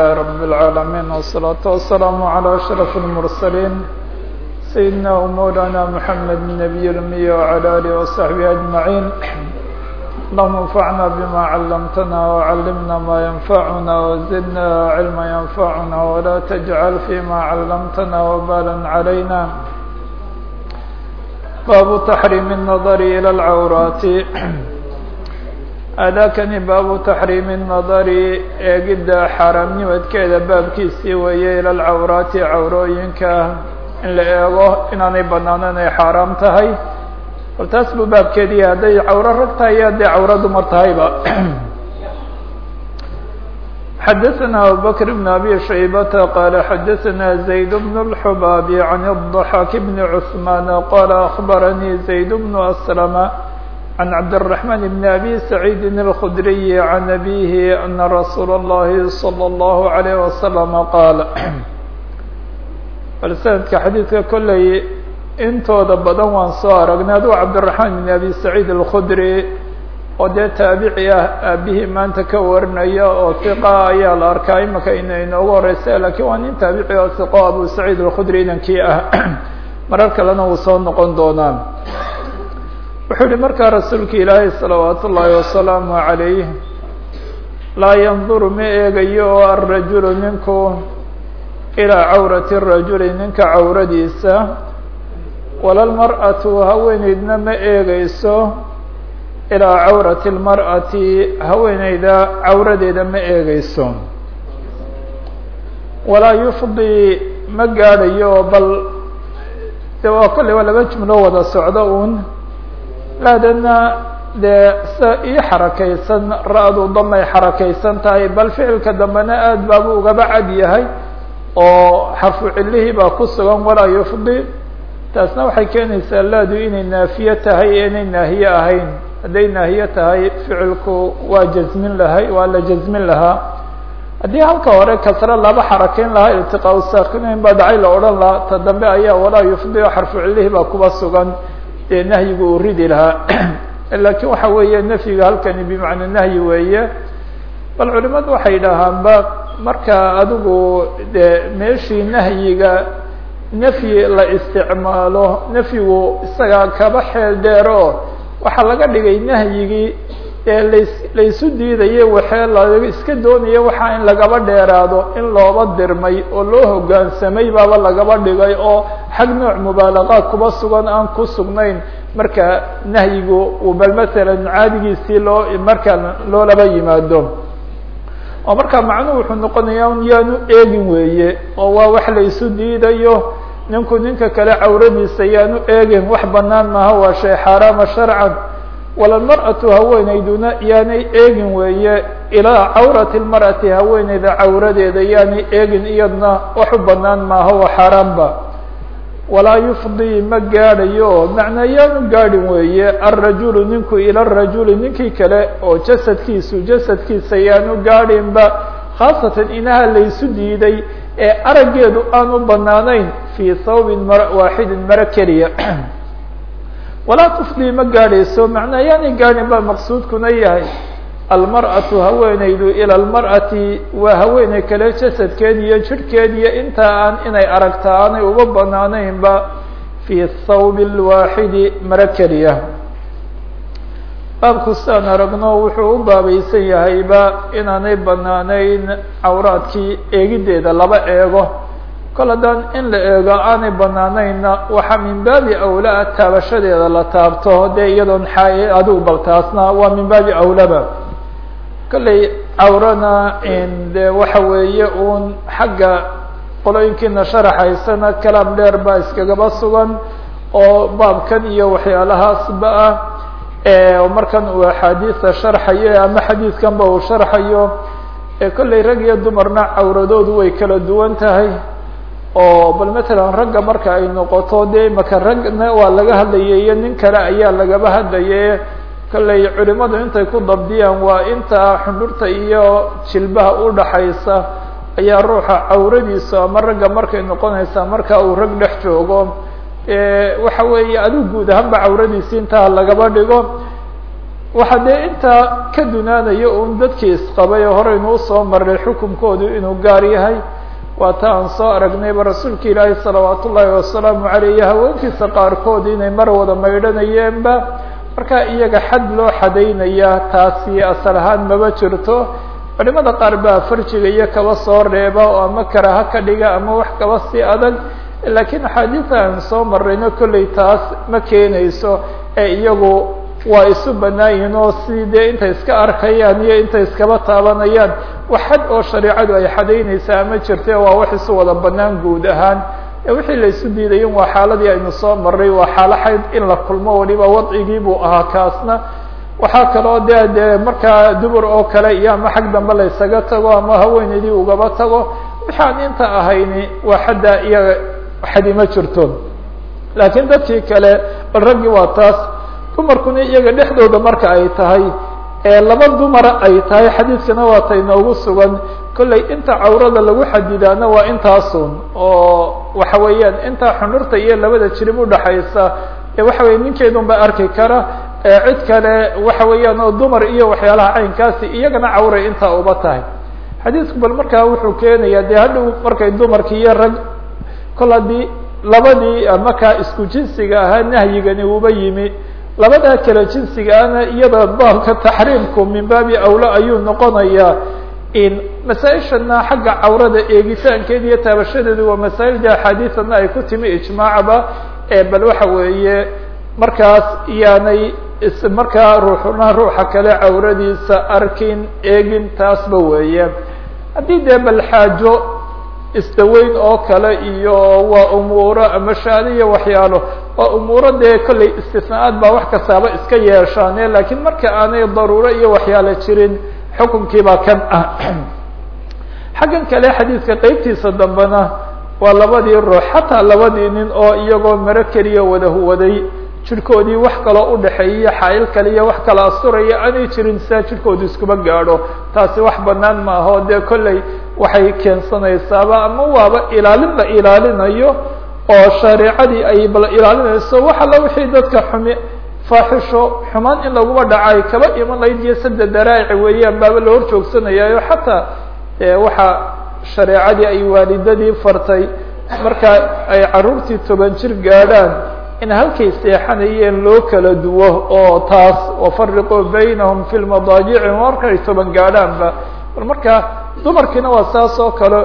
رب العالمين والصلاة والسلام على أشرف المرسلين سيدنا ومولانا محمد النبي الأمي وعلى آله وصحبه أجمعين اللهم انفعنا بما علمتنا وعلمنا ما ينفعنا وزدنا علما ينفعنا ولا تجعل فيما علمتنا وبالا علينا باب تحريم النظر إلى العورات aadaakani baabu taxriimi الnadari eegidda xaaraamnimadkeeda baabkiisii weeye ila alcawraati cawrooyinka in la eego inaanay banaanen ay xaaraam tahay bal taas buu baabkeedii hadday cawro rag tahay iyo hadday cawro dumar tahayba xadaثna abubakr bn abi shaybata qala xadaثna zayd bn اlxubaabi can الضaxaak bn cثmaan qala akbaranii zayd bn aslama عن عبد الرحمن بن أبي سعيد الخدري عن أبيه أن رsuuل اللhi صلى الله عليه وسلم qاaل bal سندka xadيidka kolley intooda badan waan soo aragnay aduu cabدالرحمن بن أبي سعيد الخdري oo dee taabici ah aabihii maanta ka warinaya oo ثiqa ayaa la arkaa imaka ina inoogu horeysa lakin waa nin taabici oo ثiqo abu سعيد الخdري inankii ah marar kalena wuu soo noqon doonaa wuxuu yihi markaa rasuulka ilaahay salawaat ullaahi wasalaamu calayh laa yanduru ma eegayo oo alrajulu ninku ilaa cawrati rajuli ninka cawradiisa. Wala lmar'atu haweeneydna ma eegeyso ilaa cawrati lmar'ati haweeneyda cawradeeda ma eegeyso walaa yufdi ma gaadhayo bal de waa kolley waa laba jumlo wada socdo uun laadana dee sa ii xarakaysan ra-du damay xarakaysan tahay bal ficilka dambena aad baabu ugaba cad yahay oo xarfu cilihii baa ku sugan walaa yufdi taasna waxay keenaysaa laadu inay naafiye tahay inay naahiye ahayn hadday naahiye tahay ficilku waa jazmin lahay waa la jazmin lahaa haddii halka hore kasre laba xarakeyn lahaa iltiqaa saakinayn baa dhacay la odhan lahaa ta dambe ayaa walaa yufdi oo xarfu cilihii baa kuba sugan dee nahyigu uu ridi lahaa. Lakin waxa weeye nafyiga halkani bimacna nahyi weeye bal culimadu waxay dhahaanba marka adigu de meeshii nahyiga nafyi la isticmaalo nafyigu isaga kaba xeel dheero waxaa laga dhigay nahyigii ee las laysu diidaye waxee la iska doonaya waxaa in lagaba dheeraado in looba dirmay oo loo hoggaansamay baaba lagaba dhigay oo xag nooc mubaalaqaad kuba sugan aan ku sugnayn. Marka nahyigu uu bal masalan caadigiisii loo markaa loolaba yimaado. Oo marka macnuhu wuxuu noqonayaa un yaanu eegin weeye oo waa wax laysu diidayo. Ninku ninka kale cawradiisa yaanu eegin wax banaan maaha waa shay xaaraama sharcan walalmar'atu haweeneyduna yaanay eegin weeye ilaa cawrati lmar'ati haweeneyda cawradeeda yaanay eegin iyadna wax u banaan maaha waa xaaraanba walaa yufdi ma gaadhayo macnaa yaanu gaadhin weeye alrajulu ninku ila rajuli ninkii kale oo jasadkiisu jasadkiisa yaanu gaadhinba khaasatan inaha laysu diiday ee araggeedu aan u banaanayn fii thawbin mara waaxidin maro keliya walaa tufdii ma gaadhayso macnaa yaanay gaadhin baa maqsuudkuna yahay. Almar'atu haweeneydu ila almar'ati waa haweeney kale jasadkeed iyo jidhkeed iyo intaa aan inay aragta aanay uba banaanaynba fii thawbi lwaaxidi maro keliya. Baabku sidaan aragno wuxuu u baabaysan yahayba inaanay banaanayn cawraadkii eegiddeeda laba eego kol in la eego aanay banaanayna waxaa min baabi awlaa taabashadeeda la taabto dee iyadoon xaay adigu bal taasna waa min baabi awlaba. Kolley cawrana de waxa weeye uun xagga qolooyinkiina sharaxaysana kalaam dheer baa iskagaba sugan oo baabkan iyo waxyaalahaasba ah. Markan uu axaadiisa sharxayo ama xadiidkanba uu sharxayo kolley rag iyo dumarna cawradoodu way kala duwan tahay oo bal matalan ragga marka ay noqoto dee imaka ragna waa laga hadlaya iyo nin kale ayaa lagaba hadlaye kolley culimadu intay ku dabdiyaan waa inta xundhurta iyo jilbaha udhaxaysa ayaa ruuxa cawradiisu ama ragga markay noqonaysaa marka uu rag dhex joogo. Waxa weeye adigu guud ahaanba cawradiisi intaa lagaba dhigo. Waxaa dee intaa ka dunaanaya un dadkii isqabay oo horeynu u soo maray xukunkoodu inuu gaar yahay waa ta aan soo aragnayba rasuulka ilaahi salawaat ullaahi wasalaamu caleyh haweenkiisa qaarkood inay mar wada maydhanayeenba marka iyaga xad loo xadaynaya taasi asal ahaan maba jirto. Culimada qaar baa farjiga iyo kaba soo reeba oo ama karaha ka dhiga ama wax kaba si adag. Laakiin axaadiisa aan soo marayno kolley taas ma keenayso ee iyagu waa isu banaan yihiin oo si dee intay iska arkayaan iyo intay iskaba taabanayaan. Wax xad oo shareicadu ay xadaynaysaa ma jirte waa wax isu wada banaan guud ahaan. Wixii la isu diiday in waa xaaladii aynu soo maray waa xaalo xayd in la kulmo waliba wadcigii buu ahaa kaasna. Waxaa kaloo de dee markaa dubur oo kale iyo ama xag dambe la ysaga tago ama haweeneydii ugaba tago wixi aan inta ahayni waa xadda iyaga xadi ma jirto. Laakiin dadkii kale bal raggii waa taas dumarkuna iyaga dhexdooda marka ay tahay ee laba dumara ay tahay xadiidkana waa ta inoogu sugan. Kollay inta cawrada lagu xadidaana waa intaasun oo waxa weeyaan intaa xunurta iyo labada jirib udhaxaysa ee waxa weye ninkeedun ba arki kara cid kale waxa weeyaan oo dumar iyo waxyaalaha caynkaasi iyagana cawray intaa uba tahay. Xadiidku bal markaa wuxuu keenaya dee hadhow markay dumarki iyo rag kol haddii labadii markaa isku jinsiga ahaa nahyigani uba yimi labadaa kale jinsiga ana iyada baabka taxriimku min baabi awla ayuu noqonayaa in masaa-ishana xagga cawrada eegitaankeeda iyo taabashadeedu waa masaa'ilda axaadiisana ay ku timi ijmaacba bal waxa weeye markaas iyaanay markaa ruuxna ruuxa kale cawradiisa arkin eegin taasba weeye. Haddii dee bal xaajo isdaweyn oo kale iyo waa umuuro ama shaadi iyo waxyaalo. Waa umuuro dee kollay istisnaa-aad baa wax kastaaba iska yeeshaane laakiin marka aanay daruuro iyo waxyaalo jirin xukunkiibaa kan ah. Xaggan kale xadiidka qeybtiisa dambena waa labadii ruux xataa labadii nin oo iyagoo maro keliya wada huwaday jirhkoodii wax kaloo udhaxeeyiyo xaayil kale iyo wax kala asturaya aanay jirin sidaa jirhkoodu iskuba gaadho. Taasi wax banaan maaho. Dee kolley waxay keensanaysaaba ama waaba ilaalin la ilaalinayo oo shareicadii ay bal ilaalinayso wax alla wixii dadka xumi faaxisho xumaan in laguba dhaca kaba iman lahayd iyo daraa'ic weeyaan baaba la hor joogsanayaayo xataa waxa shareecadii ay waalidadii fartay marka ay carruurtii toban jir gaadhaan in halkay seexanayeen loo kala duwo oo taas wafariquu baynahum fi lmadaajici markay toban gaadhaanba. Bal marka dumarkiina waa saas oo kale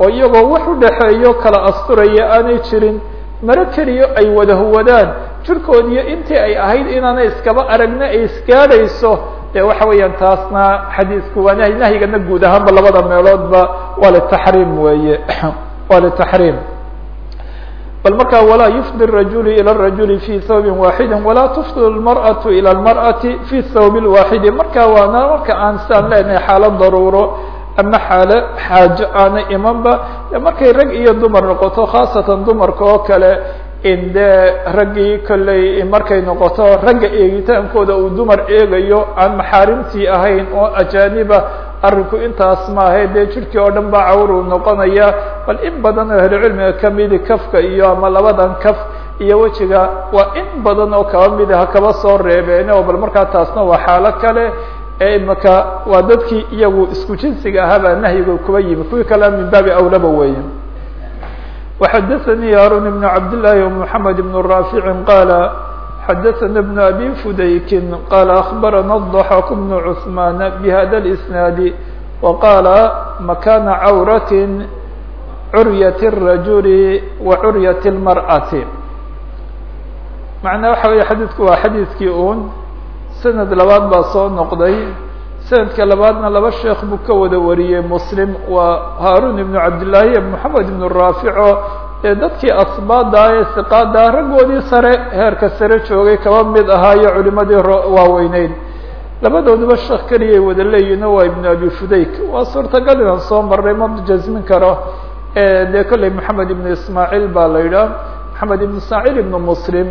oo iyagoo wax udhaxeeyo kala asturaya aanay jirin maro keliyo ay wada huwadaan jirkoodiyo intii ay ahayd inaanay iskaba aragna ay isgaadhayso dee waxa weeyaan taasna xadiisku waa nahy nahyigana guud ahaanba labada meeloodba waa litaxriim weeye. Waa litaxriim bal marka walaa yufdi الrajul ilى الrajuli fi thawbi waaxidi walaa tufdi اlmarأaةu ilى اlmarأati fi thawb اlwaaxidi marka waana marka aan sidaan leenahay xaalad daruuro ama xaalo xaajo aana imanba markay rag iyo dumar noqoto khaasatan dumarka oo kale in dee raggii kolley markay noqoto ragga eegitaankooda uu dumar eegayo aan maxaarimtii ahayn oo ajaaniba arinku intaas maaha dee jirhkii oo dhan baa cawr uu noqonaya. Bal in badan oo ahlu cilmiga kamidi kafka iyo ama labadan kaf iyo wejiga waa in badan oo kaba mid ah soo reebeen oo bal markaa taasna waa xaalo kale. Eimaka waa dadkii iyagu isku jinsiga ahaabaa nahyiga kuba yimi. Kuwii kalea min baabi awlaba weeye waxadathanii haarun ibnu cabd llaahi wa moxamed ibnu raaficin xdثna بن أbي فdayk قال أخبرna الضحك بن عثمان بhda الإسناaد وقال مكان cwرة عرية الرجل وعرية المرأة معنaa waxa wey xadيثku waa xadيثkii un سند labaad baa soo noqday sanadka labaadna laba sheekh buu ka wada wariyey muslim waa haarun ibnu cabdillaahi iyo moxamed ibnu raafico ee dadkii asbaada ee siqaada raggoodii sare heerka sare joogay kaba mid ahaa iyo culimadii waaweyneyd labadooduba sheekh keliyay wada leeyihiin waa ibnu abi fudayk waa suurtagal inaan soo marnay ma jasmin karo. Dee kolley moxamed ibnu ismaaciil baa la yidhaah moxamed ibnu ismaaciil ibnu muslim.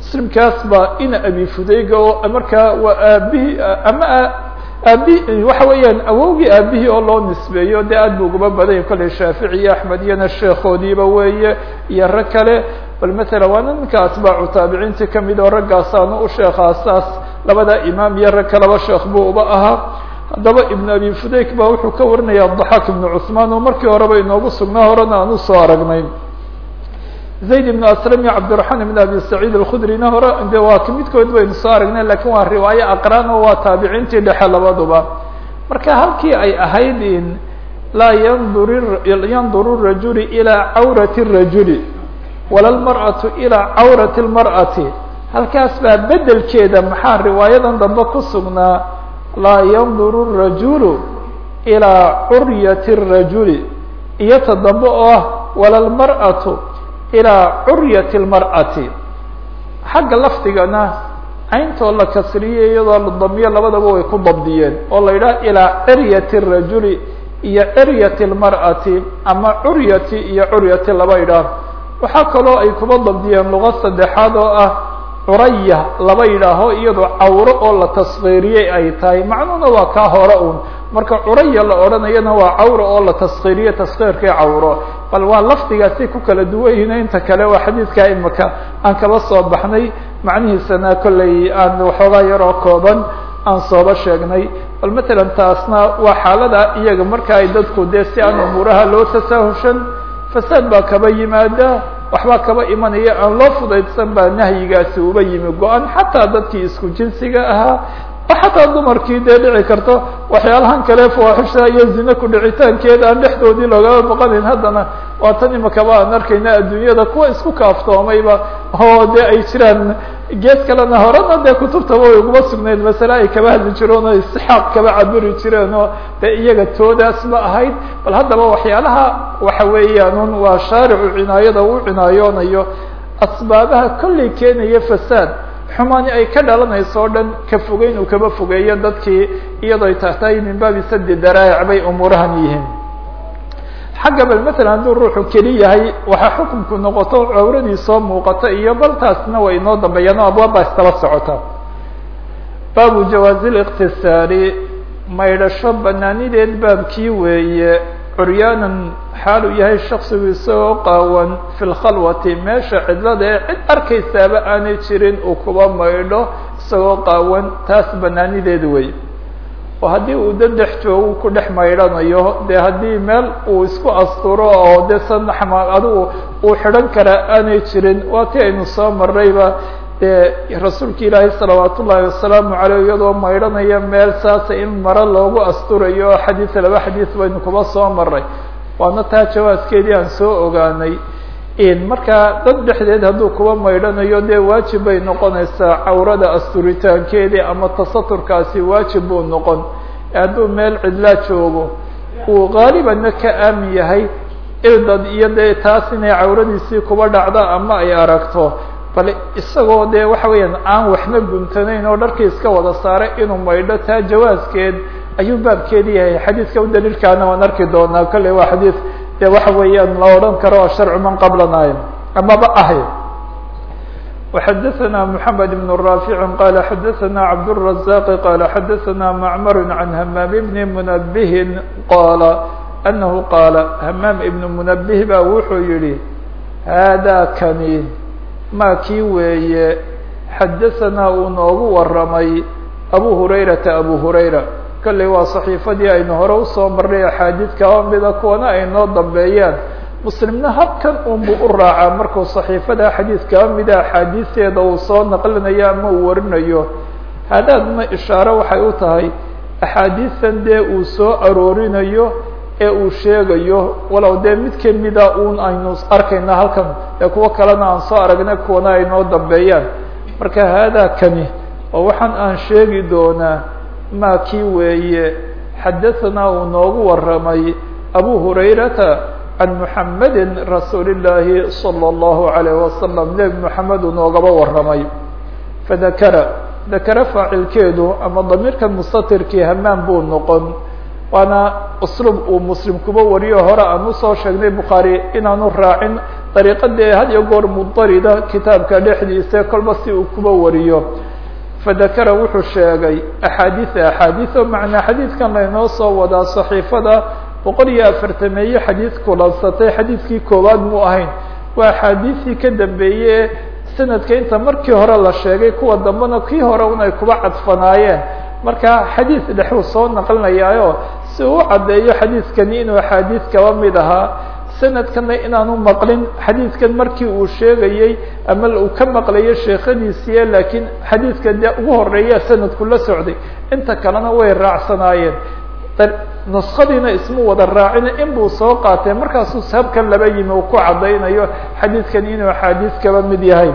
Muslimkaas baa ina abi fudayga oo markaa waa aabihii ama aabi waxa weeyaan awowgii aabihii oo loo nisbeeyo dee aad bu uguba badanya kolley shaafici iyo axmed iyona sheekhoodiiba weeye iyo rag kale. Bal matala waana ninka atbaacu taabiciintii ka mid oo raggaasaanu u sheekhaa saas labada imaam iyo rag kalaba sheekh buu uba ahaa haddaba ibn abi fudayk ba wuxuu ka warinaya daxaak ibnu cusmaan oo markii horeba inoogu sugnaa horena aan u soo aragnay zayd ibnu aslam iyo cabdiraxmaan ibn abi saciid alkhudrina hore de waa ka midkood baynu soo aragnay laakiin waa riwaayo aqraan oo waa taabiciintii dhexe labaduba. Marka halkii ay ahayd in laa yandur yanduru rajuli ilaa cawrati rajuli wala lmar'atu ilaa cawrati lmar'ati halkaas baa bedelkeeda maxaa riwaayadan dambe ku sugnaa? Laa yanduru rajulu ilaa curyati rajuli. Iyo ta oo ah wala lmar'atu ilaa curyati lmar'ati xagga lafdigana cayntoo la kasriyey iyadoo la damiyo labadaba way ku dabdiyeen oo la yidhaha ilaa ciryati rajuli iyo ciryati lmar'ati ama curyati iyo curyati laba yidhaah waxaa kaloo ay kuba dabdiyeen luga saddexaad oo ah curaya laba yidhaaho iyadoo cawro oo la taskiiriyey ay tahay. Macnuhuna waa kaa hore un marka curaya la odhanayana waa cawro oo la taskiiriye taskiirkii cawro. Bal waa lafdigaasay ku kala duwan yihiin inta kale waa xadiidkaa imaka aan kaba soo baxnay macnihiisana kollay aan waxoogaa yaroo kooban aan sooba sheegnay. Bal matalan taasna waa xaalada iyaga marka ay dadku dee si aan umuuraha loo tasaahushan fasaad baa kaba yimaada waxbaa kaba imanaya aan loo fudaydsan baa nahyigaasi uba yimi go-an xataa dadkii isku jinsiga ahaa. Oo xataa dumarkii dee dhici karto waxyaalahan kale fawaaxisha iyo zine ku dhicitaankeeda aan dhexdoodii loogaba boqanayn haddana waa tan imakaba aan arkayna adduunyada kuwa isku kaaftoomayba oo dee ay jiraan gees kalena horena dee kutubtaba way uguma sugnayd masale ay kaba hadli jireen oo istixaaq kaba cabiri jireen oo dee iyaga toodaas ma ahayd. Bal haddaba waxyaalaha waxa weeyaan un waa shaaricu cinaayada uu cinaayoonayo asbaabaha kollay keenaya fasaad. Xumaani ay ka dhalanayso o dhan ka fogeyn uu kaba fogeeyo dadkii iyadoo ay tahtahay min baabi sadi daraa'ic bay umuurahan yihiin xagga bal matalan hadduu ruuxu keli yahay waxaa xukunku noqoto cawradii soo muuqata iyo bal taasna way inoo dambeeyaan oo abwaab baa istaba socota. Baabu jawaazi liqtisaari maydhasho banaanideed baabkii weeye curyaanan xaal uu yahay shaksigu isagoo qaawan fi lkhalwati meesha cidlada ee cid arkaysaaba aanay jirin uu kuba maydho isagoo qaawan taas banaanideed wey oo haddii uu dadex joogu ku dhex maydhanayo dee haddii meel uu isku asturo oo dee sanaxma adigu uu xidhan karaa aanay jirin waa ti aynu soo marnayba dee rasuulka ilaahay salawaat ullaahi wasalaamu caleyh iyadoo maydhanaya meel saasa in maro loogu asturayo xadiis laba xadiis baynu kuba soo maray waana taa jawaaskeedii aan soo ogaanay markaa dad dhexdeed hadduu kuba maydhanayo dee waajib bay noqonaysaa cawrada asturitaankeedii ama tasaturkaasi waajib buu noqon. Hadduu meel cidlaa joogo uu qaalibanna ka aamin yahay ildad iyo dee taas inay cawradiisii kuba dhacda ama ay aragto. Bal isagoo dee waxa weeyaan aan waxna guntanayn oo dharkii iska wada saaray inuu maydho taa jawaaskeed ayuu baabkeedi yahay. Xadiiska u daliilkaana waan arki doonaa. Kolley waa xadiis dee waxa weeyaan la odhan karo sharcu man qablanaay amaba ahay وxadثna محamed بن رافع qال xadثna cabdالرزاq qال xadثna معmr عan hmام بن منبه qال أنه qاaل hmام بن منبه ba wuxuu yihi hada kani ma kii weeye xadaثna uu noogu waramay abu هurayرaةa abu هurayra kolley waa صaxiifadii aynu hore u soo marnay axaadiid kaba mida kuwana ay noo dambeeyaan. Muslimna habkan unbu u raacaa markuu صaxiifada xadiis kaba mida axaadiisteeda uu soo naqlinayo ama uu warinayo. Hadaadna ishaaro waxay u tahay axaadiistan dee uu soo aroorinayo ee uu sheegayo walow dee mid kamida un aynu arkayna halkan ee kuwo kalena aan soo aragnay kuwana ay noo dambeeyaan. Marka haadaa kani oo waxaan aan sheegi doonaa ma kii weeye xadaثna uu noogu waramay abu hurayrata can muxamedi rasuuli الlaahi salى الlahu عalيه wasalam nebi moxamed uu noogaba waramay fadakara dakara faacilkeedu ama damiirkan mustatirkii hamaan buu noqon waana uslub uu muslim kuba wariyo hore aan usoo sheegnay bukhaari inaanu raacin dariiqadee had iyo goor mudarida kitaabka dhexdiisa kolba si uu kuba wariyo fadakara wuxuu sheegay axaadiia axaadiis oo macnaa xadiidkan laynoo soo wadaa صaxiifada boqol iyo afartameeye xadiis kulansatay xadiidkii koowaad mu ahayn. Waa axaadiisii ka dambeeye sanadka inta markii hore la sheegay kuwa dambena kii hore un ay kuba cadfanaayeen. Marka xadiis dhexuu soo naqlinayaayo si uu caddeeyo xadiiskani inuu axaadiis kaba mid ahaa sanadkana inaanu maqlin. Xadiidkan markii uu sheegayey ama uu ka maqlayo sheekhadiisiiye laakiin xadiidka dee ugu horreeya sanadku la socday. Inta kalena way raacsanaayeen nuskadiina ismu wada raacina in buu soo qaatay. Markaasuu habkan laba yimi uu ku caddaynayo xadiidkan inuu axaadiis kaba mid yahay.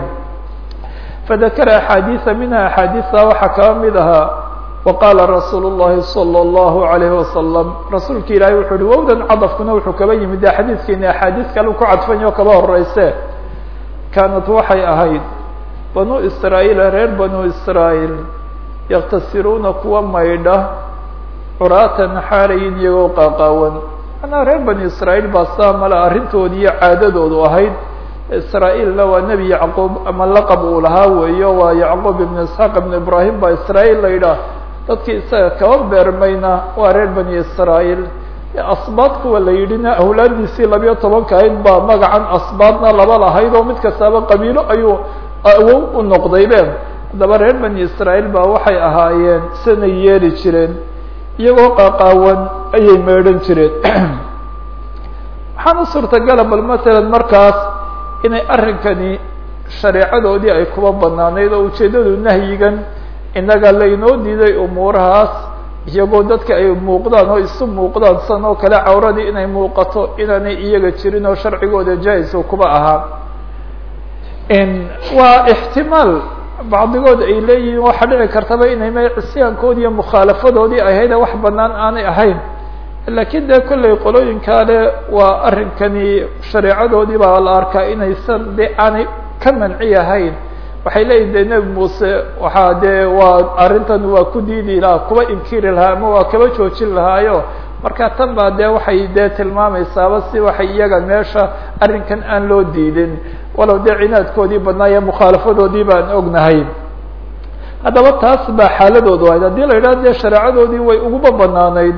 Fadakara axaadiisa minha axaadiisa waxaa kaba mid ahaa waqaala rasuulu llahi salى اllahu alayhi wasalam rasuulki ilaahay wuxuu uhi wowdan cadafkuna wuxuu kaba yimid dee xadiidkeena axaadiis kale ku cadfanya oo kaba horeyse kaanad waxay ahayd banu israa'iila reer banu israa'iil yaktasiruuna kuwa maydha curaatan xaarayin iyagoo qaaqaawan. Manaa reer banu israa'iil baa saa male arrintoodi iyo caadadoodu ahayd. Israa'iilna waa nebi yacquub ama laqab uu lahaa weeyo waa yacquub ibn isxaaq ibn ibraahim baa israa'iil la yidhaah dadkii isaga kaba beermayna waa reer bani israaيil asbaad kuwa la yidhina awlaadiisii labiyo tobanka ahayd baa magacan asbaadna laba lahayd oo mid kastaaba qabiilo ayuu awow u noqday be haddaba reer bani israaيil baa waxay ahaayeen sanay yeeli jireen iyagoo qaaqaawan ayay meedhan jireen. Waxaan u suurtagala bal matalan markaas inay arrinkani shareecadoodii ay kuba banaanayd oo ujeeddadu nahyigan innaga laynoo diiday umuurahaas iyagoo dadka ay muuqdaan oo isu muuqdaan san oo kale cawradii inay muuqato inaanay iyaga jirin oo sharcigooda jaa-is u kuba ahaa waa ixtimaal bacdigood ay leeyihiin waxaa dhici kartaba inay ma cisyaankoodi iyo mukhaalafadoodii ahayd wax banaan aanay ahayn. Laakiin dee kollay qolooyinkaale waa arrinkani shareecadoodii baa la arkaa inaysan de aanay ka manci ahayn waxay leeyihiin de nebi muuse waxaa dee waa arrintan waa ku diidi lahaa kuba inkiri lahaa ama waa kaba joojin lahaayo. Marka tan baa dee waxay dee tilmaamaysaaba si waxay iyaga meesha arrinkan aan loo diidin. Walow dee cinaadkoodii badnaaye mukhaalafadoodii baan ognahay. Haddaba taas baa xaaladoodu ahayd haddii la yidhaha dee shareecadoodii way uguba banaanayd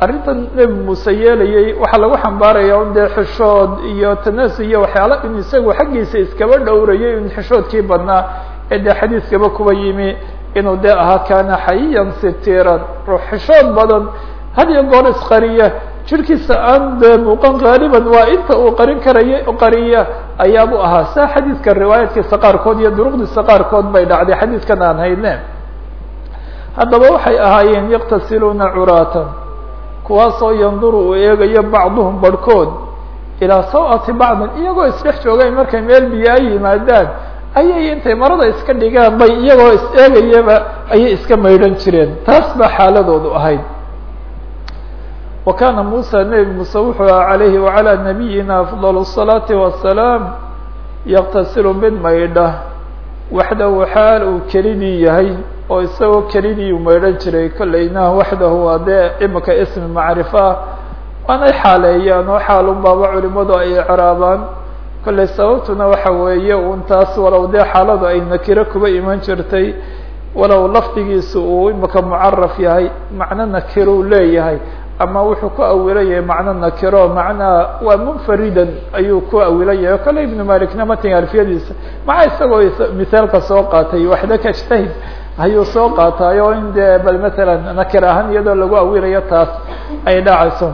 arrintan nebi muuse yeelayay waxaa lagu xambaaraya dee xishood iyo tanasi iyo waxyaala in isagu xaggiisa iskaba dhowrayay in xishoodkii badnaa ee dee xadiiskaba kuba yimi inuu dee ahaa kaana xayiyan sitiran ruux xishood badan had iyo goor isqariya jirkiisa aan dee muuqan gaaliban waa inta uu qarin karaya qariya ayaabu ahaa. Saa xadiidka riwaayaadkiisa qaarkood iyo duruqdiisa qaarkood bay dhacday xadiidkan aan hayne haddaba waxay ahaayeen yaktasiluuna curaatan kuwaasoo yanduru uu eegayo bacduhum barhkood ilaa sawati bacdin iyagoo isdhex joogay markay meel biyo ay yimaadaan ayay intay marada iska dhigaan bay iyagoo is eegayaba ayay iska maydhan jireen taas baa xaaladoodu ahayd. Wa kaana muusa nebi muuse wuxuu aha calayhi wacalaa nabiyina afdal الsalaati wasalaam yaktasilu mid maydha waxdahu xaal uu kelidii yahay oo isagoo kelidii u maydhan jiray kollayna waxdahu waa dee imika ismi macrifo ah waanay xaaleeyaan oo xaalun baaba culimadu ay icraabaan. Kollay sababtuna waxa weeye un taas walow dee xaaladu ay nakiro kuba iman jirtay walow lafdigiisu uu imika mucaraf yahay macno nakiro u leeyahay ama wuxuu ku awilan yahay macno nakiro macnaa waa munfaridan ayuu ku awilan yahay. Kale ibnu malikna matinga alfiyadiisa maca isagoo misaalka soo qaatay waxda ka jtahid ayuu soo qaataayo in dee bal matalan nakir ahaan iyadoo lagu awilayo taas ay dhacayso.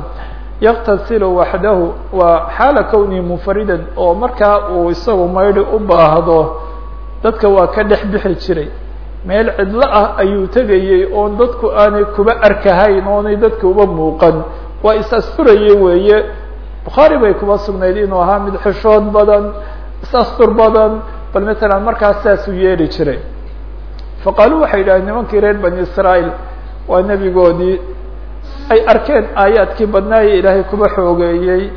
Yaktasilu waxdahu waa xaala kownihi munfaridan oo markaa uu isagu maydhi u baahdo dadka waa ka dhex bixi jiray. Meel cidlo ah ayuu tegayey oon dadku aanay kuba arkahayn oonay dadka uba muuqan. Waa is-asturaya weeye. Bukhaari bay kuba sugnayd inuu ahaa mid xishood badan is-astur badan bal matalan markaas saasuu yeeli jiray faqaaluu waxay yidhahdeen nimankii reer bani israael waa nebigoodii. Ay arkeen aayaadkii badnaaye ilaahay kuba xoogeeyey.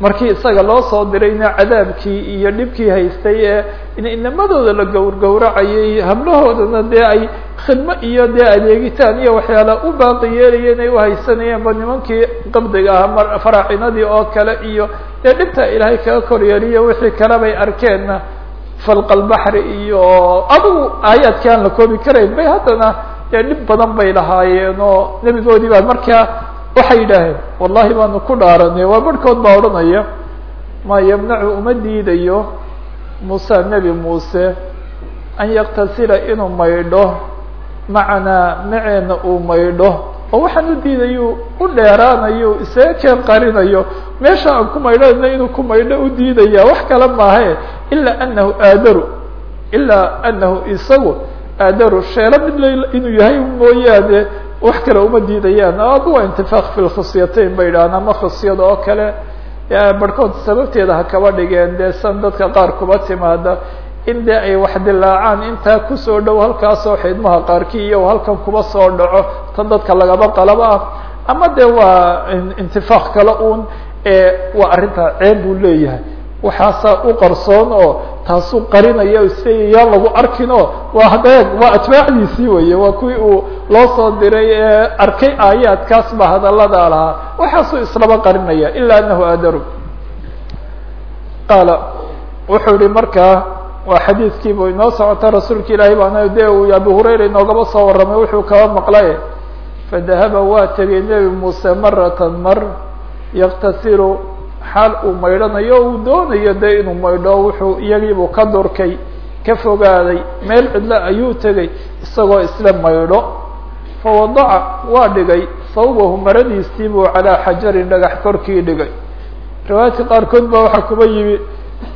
Markii isaga loo soo dirayna cadaabkii iyo dhibkii haystay ee inamadooda la gawr gawracayay hablahoodana dee ay khidmo iyo dee adeegitaan iyo waxyaala u baaqi yeelayeen ay uhaysanayeen ba nimankii qabdiga ah faraacinadii oo kale iyo dee dhibta ilaahay kaga koryeeliyo wixii kale bay arkeenna falqalbaxri iyo adugu aayaadkii aan la koobi karayn bay haddana dee dhib badan bay lahaayeen oo nebigoodii baa markaa waxay yidhaaheen wallahi baanu ku dhaaranay waa barhkood baa odhanaya ma yamnacu uma diidayo muuse nebi muuse an yaktasila inuu maydho macanaa maceena uu maydho oo waxaan u diidayu u dheeraanayo isaga keen qarinayo meesha aan ku maydhana inuu ku maydho u diidaya wax kale maahe ilaa anahu aadaru ilaa anahu isagu aadaru. Sheelo mid inuu yahay mooyaane wax kale uma diidayaan. Adu waa intifaaq fi lkhusyatayn bay idhahaan ama khusyada oo kale. Barhkood sababteeda ha kaba dhigeen dee dadka qaar kuba timaada in dee ay wax dilaacaan intaa ku soo dhow halkaasoo xidmaha qaarkii iyo halkan kuba soo dhaco tan dadka lagaba qalabo ah. Ama de waa intifaaq kale un waa arrintaa ceeb buu leeyahay. Waxaasaa u qarsoon oo taasuu qarinaya isleeya yaan lagu arkin oo waa hadeeg waa atbaacdiisii weye waa kuwii uu loo soo diray ee arkay aayaadkaas ba hadalada lahaa. Waxaasuu islaba qarinaya ilaa anahu adaru qaala wuxuu yihi markaa waa xadiidkiibu inoo socota rasuulka ilaahay baana de uu abu hurayra inoogaba soo warramay wuxuu kaba maqlay fadahaba waa tegay nebi muuse maratan mar yaktasilu xaal uu maydhanayo uu doonayo de inuu maydho wuxuu iyagiibuu ka durkay ka fogaaday meel cidlo ayuu tegay isagoo isla maydho fawadaca waa dhigay sawbahu maradiisiibuu calaa xajarin dhagax korkii dhigay. Riwaayadka qaarkood ba waxaa kuba yimi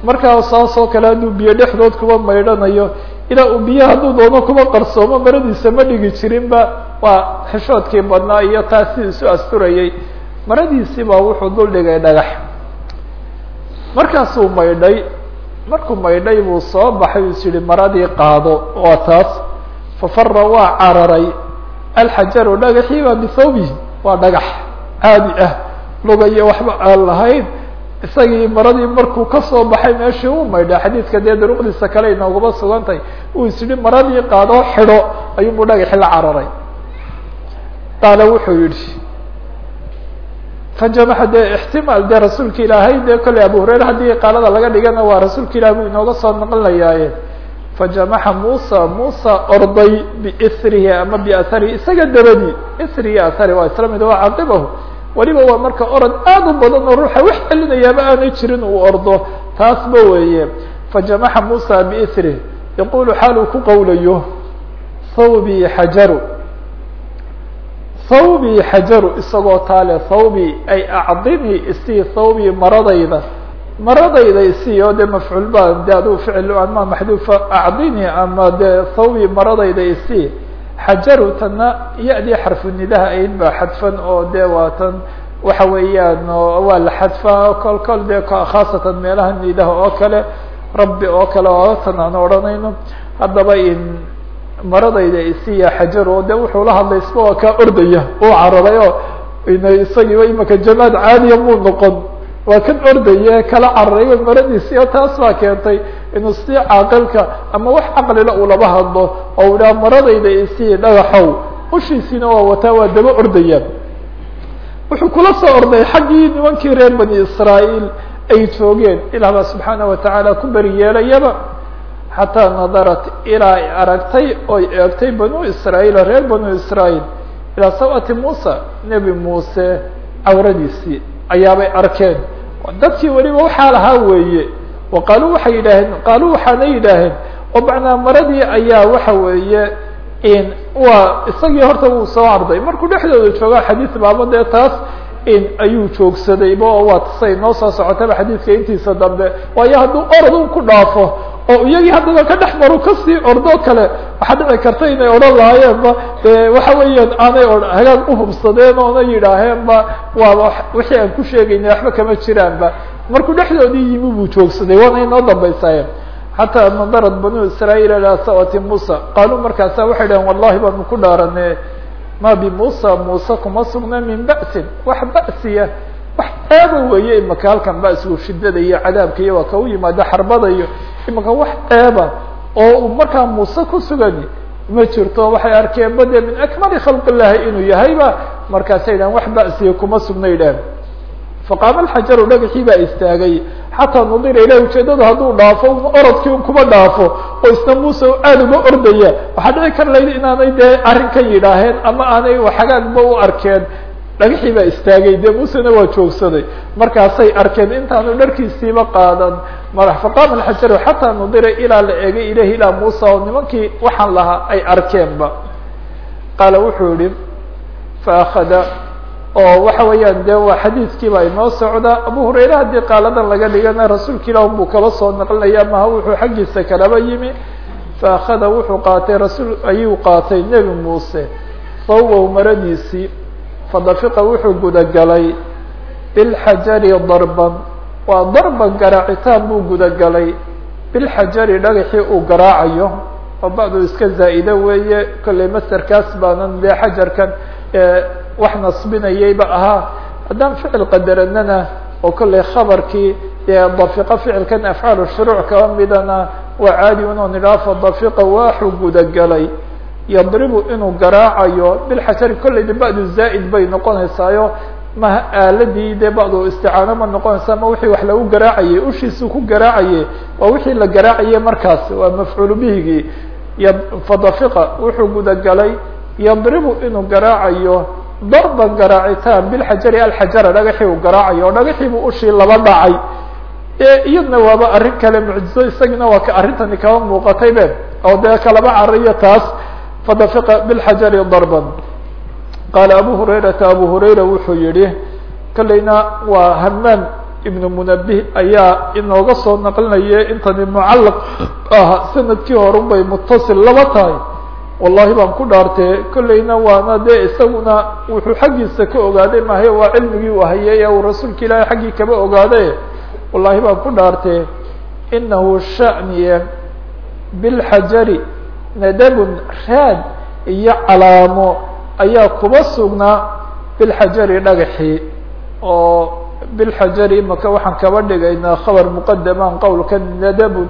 markaa saasoo kale hadduu biyo dhexdood kuba maydhanayo ilaa uu biyo hadduu doono kuba qarsoomo maradiisa ma dhigi jirinba waa xishoodkii badnaa iyo taas isu asturayay. Maradiisii baa wuxuu dul dhigay dhagax. Markaasuu maydhay markuu maydhay buu soo baxay is yihi maradii qaado. Waa taas. Fafara waa cararay. Alxajaru dhagaxii baa bithawbihi waa dhagax caadi ah. Lugayo waxba aan lahayn isagii maradii markuu ka soo baxay meeshii u maydha xadiidka dee duruqdiisa kale inoogaba sugantahay uu is yihi maradii qaadoo xidho ayuunbuu dhagaxi la cararay qaala wuxuu yihi fajamaxa dee ixtimaal dee rasuulka ilaahay dee kolley abu hurayre haddii qaalada laga dhigana waa rasuulka ilahi buu inooga soo naqlinayaaye fajamaxa muusa muusa orday biisrihi ama biatharihi isaga dabadi isri iyo athari waa isla mid waa caqibahu weliba waa marka orod aad u badan oo ruuxa wax celinayaaba aanay jirin uu ordo. Taasba weeye. Fajamaxa muusa biisrih yaqulu xaal uu ku qowlayo thawbii xajaru thawbii xajaru isagoo taale thawbii ay acdimi isii thawbii maradayda. Maradayda isii oo dee mafcuul ba de aduu ficil ama maxduufa acdini ama dee thawbii maradayda isii xajaru tana ya-dii xarfunidaha ayd baa xadfan oo de waa tan waxa weeyaan waa la xadfaa kol kol dee khaasatan meelaha nidaha oo kale rabbi oo kale oo tan aan odhanayno. Haddaba in maradayda isiya xajar oo de wuxuu la hadlay isba waa kaa ordaya uu cararay oo ina isagiiba imaka jamaad caadiya muu noqon. Waa kan ordaya kala cararay maradiisi oo taas baa keentay inuu si caaqilka ama wax caqlila uu laba hadlo oo idhaha maradayda isiya dhagaxow. Ushiisiina waa wataa waa daba ordaya wuxuu kula soo orday xaggii nimankii reer bani israael ay joogeen. Ilah baa subxaana watacaala ku beri yeelayaba xataa nadarat ilaa ay aragtay oy eegtay banu israail reer banu israail ilaa sawati muusa nebi muuse cawradiisii ayaabay arkeen. Dadkii weliba waxaa lahaa weeye qaaluu waxay yidhaaheen qaaluu waxaana yidhaaheen oo macnaa maradii ayaa waxa weeye waa isagii horta wuu soo arday. Markuu dhexdooda joogaa xadiis baaba dee taas ayuu joogsadayba oo waa tasay noo soo socotaba xadiidka intiisa dambe. Waayo hadduu orod ku dhaafo oo iyagii haddana ka dhex maru ka sii ordo kale waxaa dhici karta inay odhan lahaayeenba de waxa weeyaan aanay hagaag uhubsadeen oona yidhaaheenba waa wixii aan ku sheegayna waxba kama jiraanba markuu dhexdoodii yimi buu joogsaday. Waana inoo dambaysaayeen xataa nadarad banu israail ilaa sawati muusa. Qaaluu markaasa waxay dhaheen wallahi baanu ku dhaarane ma bimuusa muuse kuma sugna min ba'sin. Wax ba'siya wax eeba weeye. Imaka halkan ba'sigu shidada iyo cadaabka iyo waa ka u yimaado xarbada iyo imaka wax eeba oo uu markaa muuse ku sugani. Ma jirto waxay arkeen ba de min akmali khalq illahi inuu yahayba markaasay dhahen wax ba'siya kuma sugnay dhaheen faqaama alxajaru dhagaxii baa istaagay. Xataa nudira ilah ujeedada hadduu dhaafo orodkii kuma dhaafo oo isna muuse aada uga ordaya waxaa dhici kar layd inaanay dee arrinkan yidhaaheen ama aanay hagaagba u arkeen. Dhagaxii baa istaagay dee muusena waa joogsaday. Markaasay arkeen intaanu dharkiisiiba qaadan. Madax faqaama alxajaru xataa nudira ilaa la eegay ilahi ilaa muusa oo nimankii waxaan lahaa ay arkeenba. Qaala wuxuu yihi faakada oo waxa weeyaan de waa xadiidkiiba inoo socda. Abu hurayre haddii qaaladan laga dhigana rasuulka ilah buu kaba soo naqlinaya maha wuxuu xaggiisa kalaba yimi? Faakada wuxuu qaatay rasuul ayuu qaatay nebi muuse. Sawbow maradiisii fadafiqa wuxuu gudagalay bilxajari darban. Waa darban garaacitaan buu gudagalay. Bilxajari dhagaxii uu garaacayo oo bacdu iska zaa'ide weeye kollay masterkaas baanan dee xajarkan wax nasbinayayba ahaa. Haddaan ficil qadaranana oo kollay khabarkii dee dafiqa ficilkan afcaal shuruuc kaba midana waa caadi inuu nidhaha fadafiqa waaxuu gudagalay. Yadribu inuu garaacayo bilxajari kollay de ba'du zaa'id bay noqonaysaayo maha aaladii dee ba'du isticaano ma noqonaysa ama wixii wax lagu garaacayay ushiisuu ku garaacaye waa wixii la garaacaye markaas waa mafcuulu bihigii. Fadafiqa wuxuu gudagalay yadribu inuu garaacayo darban garaacitaan bilxajari alxajara dhagaxii uu garaacayo oo dhagaxiibuu ushii laba dhacay iyadna waaba arrin kale mucjizo isagina waa ka arrintani kaba muuqatay be oo dee kalaba cariyo taas fadafiqa bilxajari darban. Qaala abu hurayrata abu hurayra wuxuu yihi kolleyna waa hamaan ibnu munabih ayaa inooga soo naqlinaya intani mucallaq ah sannadkii horun mutasil laba tahay wallahi baan ku dhaartee kolleyna waana dee isaguna wuxuu xaggiisa ka ogaaday mahay waa cilmigii uu hayay ee uu rasuulka ilaahay xaggii kaba ogaade wallahi baan ku dhaartee inahu shaniye bilxajari nadabun raad iyo calaamo ayaa kuba sugnaa bilxajari dhagaxii oo bilxajari imaka waxaan kaba dhigaynaa khabar muqadamaan qowlka nadabun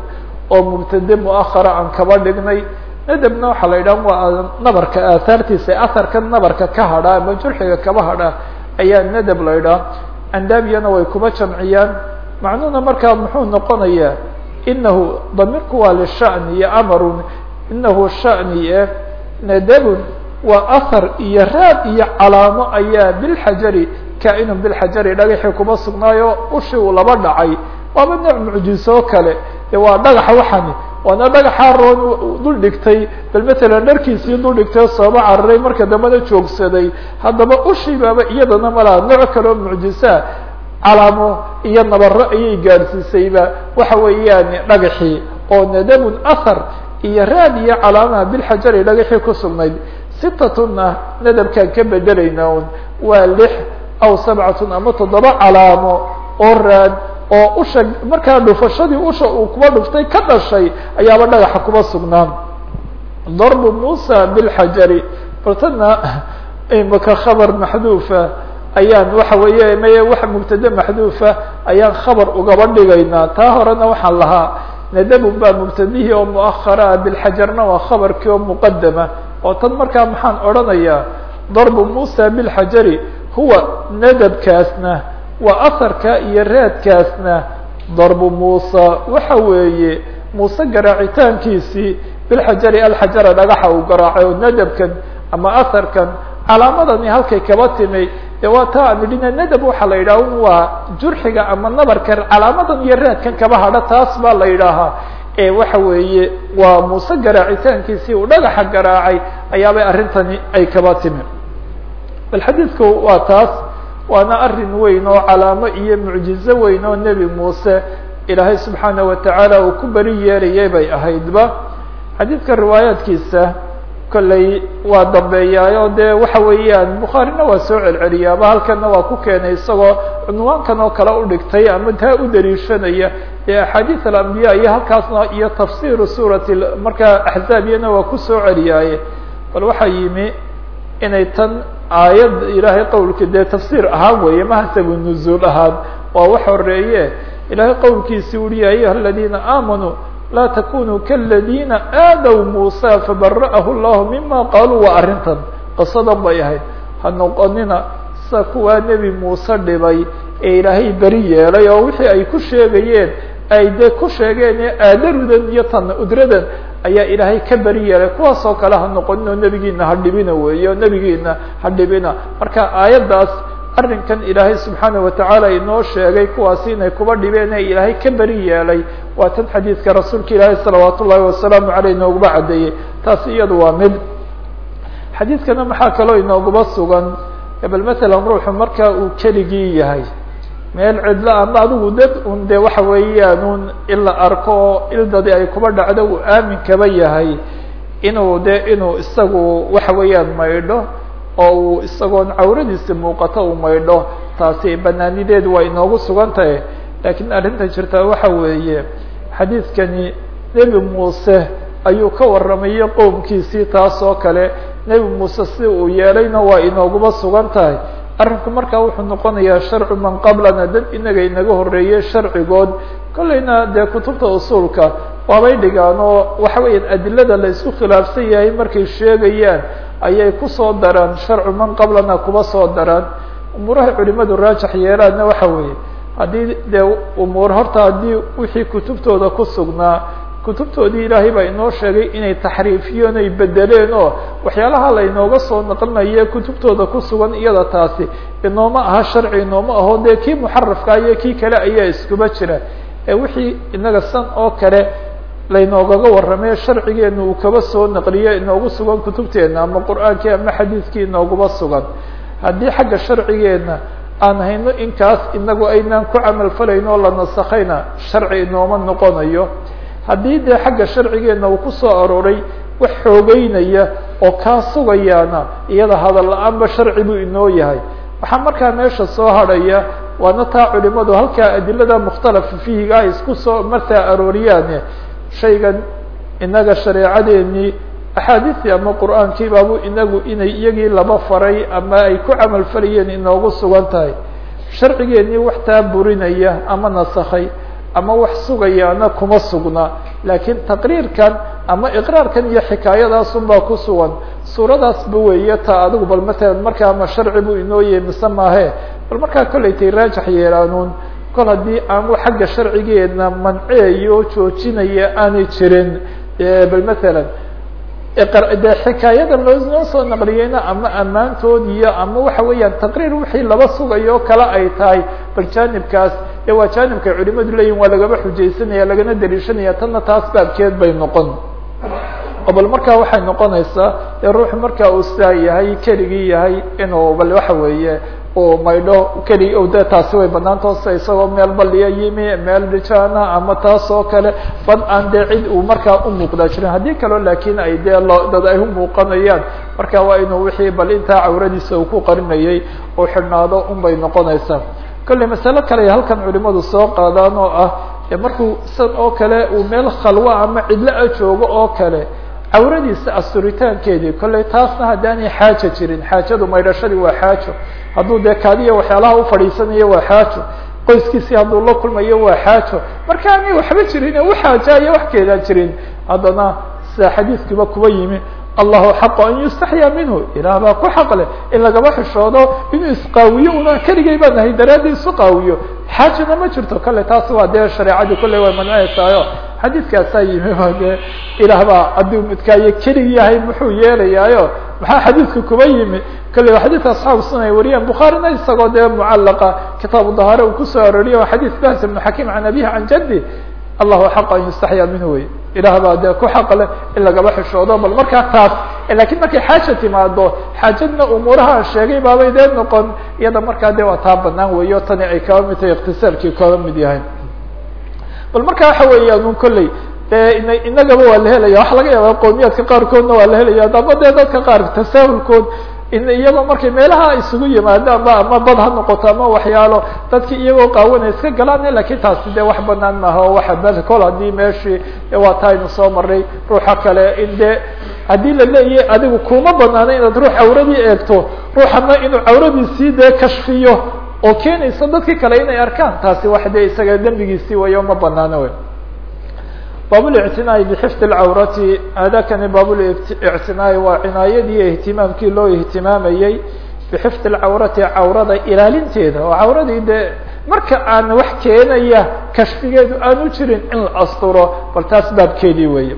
oo mubtade muahara aan kaba dhignay nadabna waxaa la yidhaha waa nabarka aahaartiisa aharka nabarka ka hadha ama jurxiga kaba hadha ayaa nadab la yidhaha andaabiyana way kuba jamciyaan. Macnuhuna markaa muxuu noqonayaa inahu damirku waa lishani iyo amarun. Inahu shani e nadabun waa ahar iyo raad iyo calaamo ayaa bilxajari kaa-inun bilxajari dhagaxii kuba sugnaayo ushi uu laba dhacay. Waaba nooc mucjiso kale. De waa dhagaxa waxani waana dhagaxa roon dul dhigtay bal matalan dharkiisii dul dhigtay sooba cararay marka dambena joogsaday. Haddaba ushii baaba iyadana malaa nooc kaleo mucjisaa calaamo iyo nabaro ayay gaadhsiisayba waxa weeyaan dhagaxii oo nadabun ahar iyo raad iyo calaamaha bilxajari dhagaxii ku sugnayd. Sitatuna nadabkaan ka bedelaynaa un waa lix aw sabcatun ama toddoba calaamo oo raad oo usha markaa dhufashadii usha uu kuba dhuftay ka dhashay ayaaba dhagaxa kuba sugnaan. Darbu musa bilxajari baltana imaka khabar maxduufa ayaan waxa weeye maye wax mubtade maxduufa ayaan khabar ugaba dhigaynaa. Taa horena waxaan lahaa nadabun baa mubtadihii oo muahara bilxajarna waa khabarkii oo muqadama oo tan markaa maxaan odhanayaa darbu musa bilxajari huwa nadabkaasna waa aharka iyo raadkaasna darbu muusa. Waxa weeye muuse garaacitaankiisii bilxajari alxajara dhagaxa uu garaacay oo nadabkan ama aharkan calaamadani halkay kaba timi de waa taa aan idhina nadab waxaa la yidhaha waa jurxiga ama nabarkan calaamadan iyo raadkan kaba hadha taas baa la yidhaahaa ee waxa weeye waa muuse garaacitaankiisii uu dhagaxa garaacay ayaabay arrintani ay kaba timi bal waa taas waana arrin weyn oo calaamo iyo mucjizo weyn oo nebi muuse ilaahay subxaana watacaala uu ku beri yeerayay bay ahaydba. Xadiidka riwaayaadkiisa kolley waa dambeeyaayo dee waxa weeyaan bukhaarina waa soo celceliyaaba halkana waa ku keenay isagoo cunwaankan oo kale udhigtay ama taa u daliishanaya dee axaadiis alambiya iyo halkaasna iyo tafsiru suurati markaa axzaabiyana waa ku soo celiyaaye. Bal waxaa yimi inay tan aayad ilaahay qowlki dee tafsiir ahaan weeye maha sabu nuzuul ahaan. Waa wax horeeye ilaahay qowlkiisi uri ya ayuha aladiina aamanuu laa takunuu kaladina aadaw muusa fabara'ahu llahu mima qaaluu. Waa arrintan qisadan bay ahayd. Ha noqonina sa kuwaa nebi muuse dhibay ee ilaahay beri yeelay oo wixii ay ku sheegayeen ay dee ku sheegeen ee aadarudan iyo tan udradan ayaa ilaahay ka beri yeelay. Kuwaas oo kale ha noqonin oo nebigiina ha dhibina weeye o nebigiina ha dhibina. Marka aayaddaas arrinkan ilaahay subxaanaه watacaala inoo sheegay kuwaasi inay kuba dhibeen ee ilaahay ka beri yeelay. Waa tan xadiidka rasuulka ilaahay salawaat ullahi wasalaamu aleyh inooguba caddeeyey taas iyadu waa mid. Xadiidkana maxaa kaloo inooguba sugan? Bal matalan ruuxu marka uu keligii yahay meel cidlo ama adigu dad un de waxa weeyaan un in la arko oo ildadi ay kuba dhacdo uu aamin kaba yahay inuu de inuu isagu waxa weeyaan maydho oo uu isagoon cawradiisi muuqato uu maydho. Taasi banaanideedu waa inoogu sugan tahay. Laakiin arrinta jirtaa waxa weeye xadiidkani nebi muuse ayuu ka warramayay qowmkiisii taas oo kale nebi muuse si uu yeelayna waa inooguba sugan tahay arrinku markaa wuxuu noqonayaa sharcu man qablana dad inaga inaga horreeyey sharcigood. Kollayna dee kutubta usuulka waabay dhigaan oo waxa weeyaan adilada la isku khilaafsan yahay markay sheegayaan ayay ku soo daraan sharcu man qablana kuba soo daraan. Umuuraha culimadu raajax yeelaanna waxa weeye haddii dee umuur horta haddii wixii kutubtooda ku sugnaa kutubtoodii ilaahay baa inoo sheegay inay taxriifiyeen ay bedeleen oo waxyaalaha la inooga soo naqlinaye kutubtooda ku sugan iyada taasi. Inooma aha sharci inooma aho dee kii muxarafka iyo kii kale ayaa iskuba jira. Ee wixii inaga san oo kale laynoogaga warramay sharcigeena uu kaba soo naqliyo inoogu sugan kutubteena ama qur'aankii ama xadiidkii inooguba sugan. Haddii xagga sharcigeena aan hayno inkaas inagu aynaan ku camal falayn oo la nasakhayna sharci inooma noqonayo haddii dee xagga sharcigeena uu ku soo arooray wax xoogeynaya oo kaa sugayaana iyada hadal la'aanba sharci buu inoo yahay. Waxaa markaa meesha soo hadhaya waana taa culimadu halkaa adilada mukhtalafa fihiga ay isku soo martaa arooriyaane. Shaygan inaga shareecadeenii axaadiistii ama qur'aankii baabu inagu inay iyagii laba faray ama ay ku camal falayeen inoogu sugan tahay. Sharcigeenii wax taa burinaya ama nasakhay ama wax sugayaana kuma sugna. Laakiin taqriirkan ama iqraarkan iyo xikaayadaasun baa ku sugan. Suuradaasba weeye taa adigu bal matalan markaa ma sharci buu inoo yahay mise maahe. Bal markaa kollay tay raajax yeelaanuun kol haddii aanu xagga sharcigeena manceeyo o joojinaya aanay jirin. Bal matalan de xikaayada loonoo soo naqliyeyna ama ammaantood iyo ama waxa weeyaan taqriir wixii laba sugayo kale ay tahay. Bal jaanibkaas ee waa jaanibkay culimadu leeyihiin waa lagaba xujaysanaya lagana daliishanaya tanna taas baabkeed bay noqon. Oo bal markaa waxay noqonaysaa ee ruuxu markaa uu saa yahay keligii yahay inuu bal waxa weeye uu maydho keli de taasi way banaantoosa isagoo meel baliya yimi meel dhijaana ama taas oo kale bad aan dee cid uu markaa umuuqdaa jirin. Haddii kaleo laakiin ay dee lo dad ay umuuqanayaan marka waa inuu wixii bal intaa cawradiisa uu ku qarinayay uu xidhnaado un bay noqonaysaa kolley masalo kale ay halkan culimadu soo qaadaan oo ah markuu san oo kale uu meel khalwa ama cidlo a joogo oo kale cawradiisa asturitaankeedii kolley taasna haddaanay xaaja jirin xaajadu maydhashadii waa xaajo hadduu dee kaadiya waxyaalaha ufadhiisanayo waa xaajo qoyskiisii hadduu la kulmayo waa xaajo marka aanay waxba jirin uxaajaayo wax keedaa jirin haddana sida xadiiskiiba kuba yimi allahu xaqu an yustaxyaa minhu. Ilaah baa ku xaq leh in lagaba xishoodo inuu isqaawiyo una keligay baan nahay daraaddi isu qaawiyo. Xaajana ma jirto kale taas waa dee shareecadii kolley way manceysaayo xadiiskaasaa yimi ba dee ilaah baa hadduu midkaayo kelig yahay muxuu yeelayaayo. Maxaa xadiidka kuba yimi kolley waa xadiidka asxaabu sunan ay wariyaan. Bukhaarina isagoo dee mucallaqa kitaabu dahaare uu ku soo aroriya waa xadiis bahs ibnu xakiim can abihi can jaddi allahu xaq an yustaxyaa minhu wey. Ilaah baa dee ku xaq leh in lagaba xishoodo bal markaa taas lakiin markay xaaja timaado xaajadna umuuraha sheegay baabay dee noqon. Iyada markaa de waa taa banaan weeyo tani ay kaba mid tahay ikhtisaalkii kaba mid yahay. Bal marka waxa weeyaan un kolley de ina inagaba waa la helaya waxa laga yaaba qowmiyaadka qaarkoodna waa la helaya daba dadka qaar tasaahulkood in iyagoo markay meelaha isugu yimaadaan ba ama bad ha noqoto ama waxyaalo. Dadki iyagoo qaawanay iska galaan laakiin taasi de wax banaan maaha o waxa bel kol haddii meeshii waa taa aynu soo maray ruuxa kale. In de haddii la leeyahay adigu kuma banaano inaad ruux cawradii eegto ruuxana inuu cawradiisii dee kashfiyo oo keenaysa dadki kale inay arkaan. Taasi wax de isaga dembigiisii wayo ma banaano wey baablictinaa'i bxifd اcawrati hadakani baablictinaa'i waa cinaayadii ihtimaamkii loo ihtimaamayey bxifd اlcawrati cawrada ilaalinteeda oo cawradii de marka aan wax keenaya kashfigeedu aanu jirin in la asturo bal taas baabkeedii weeye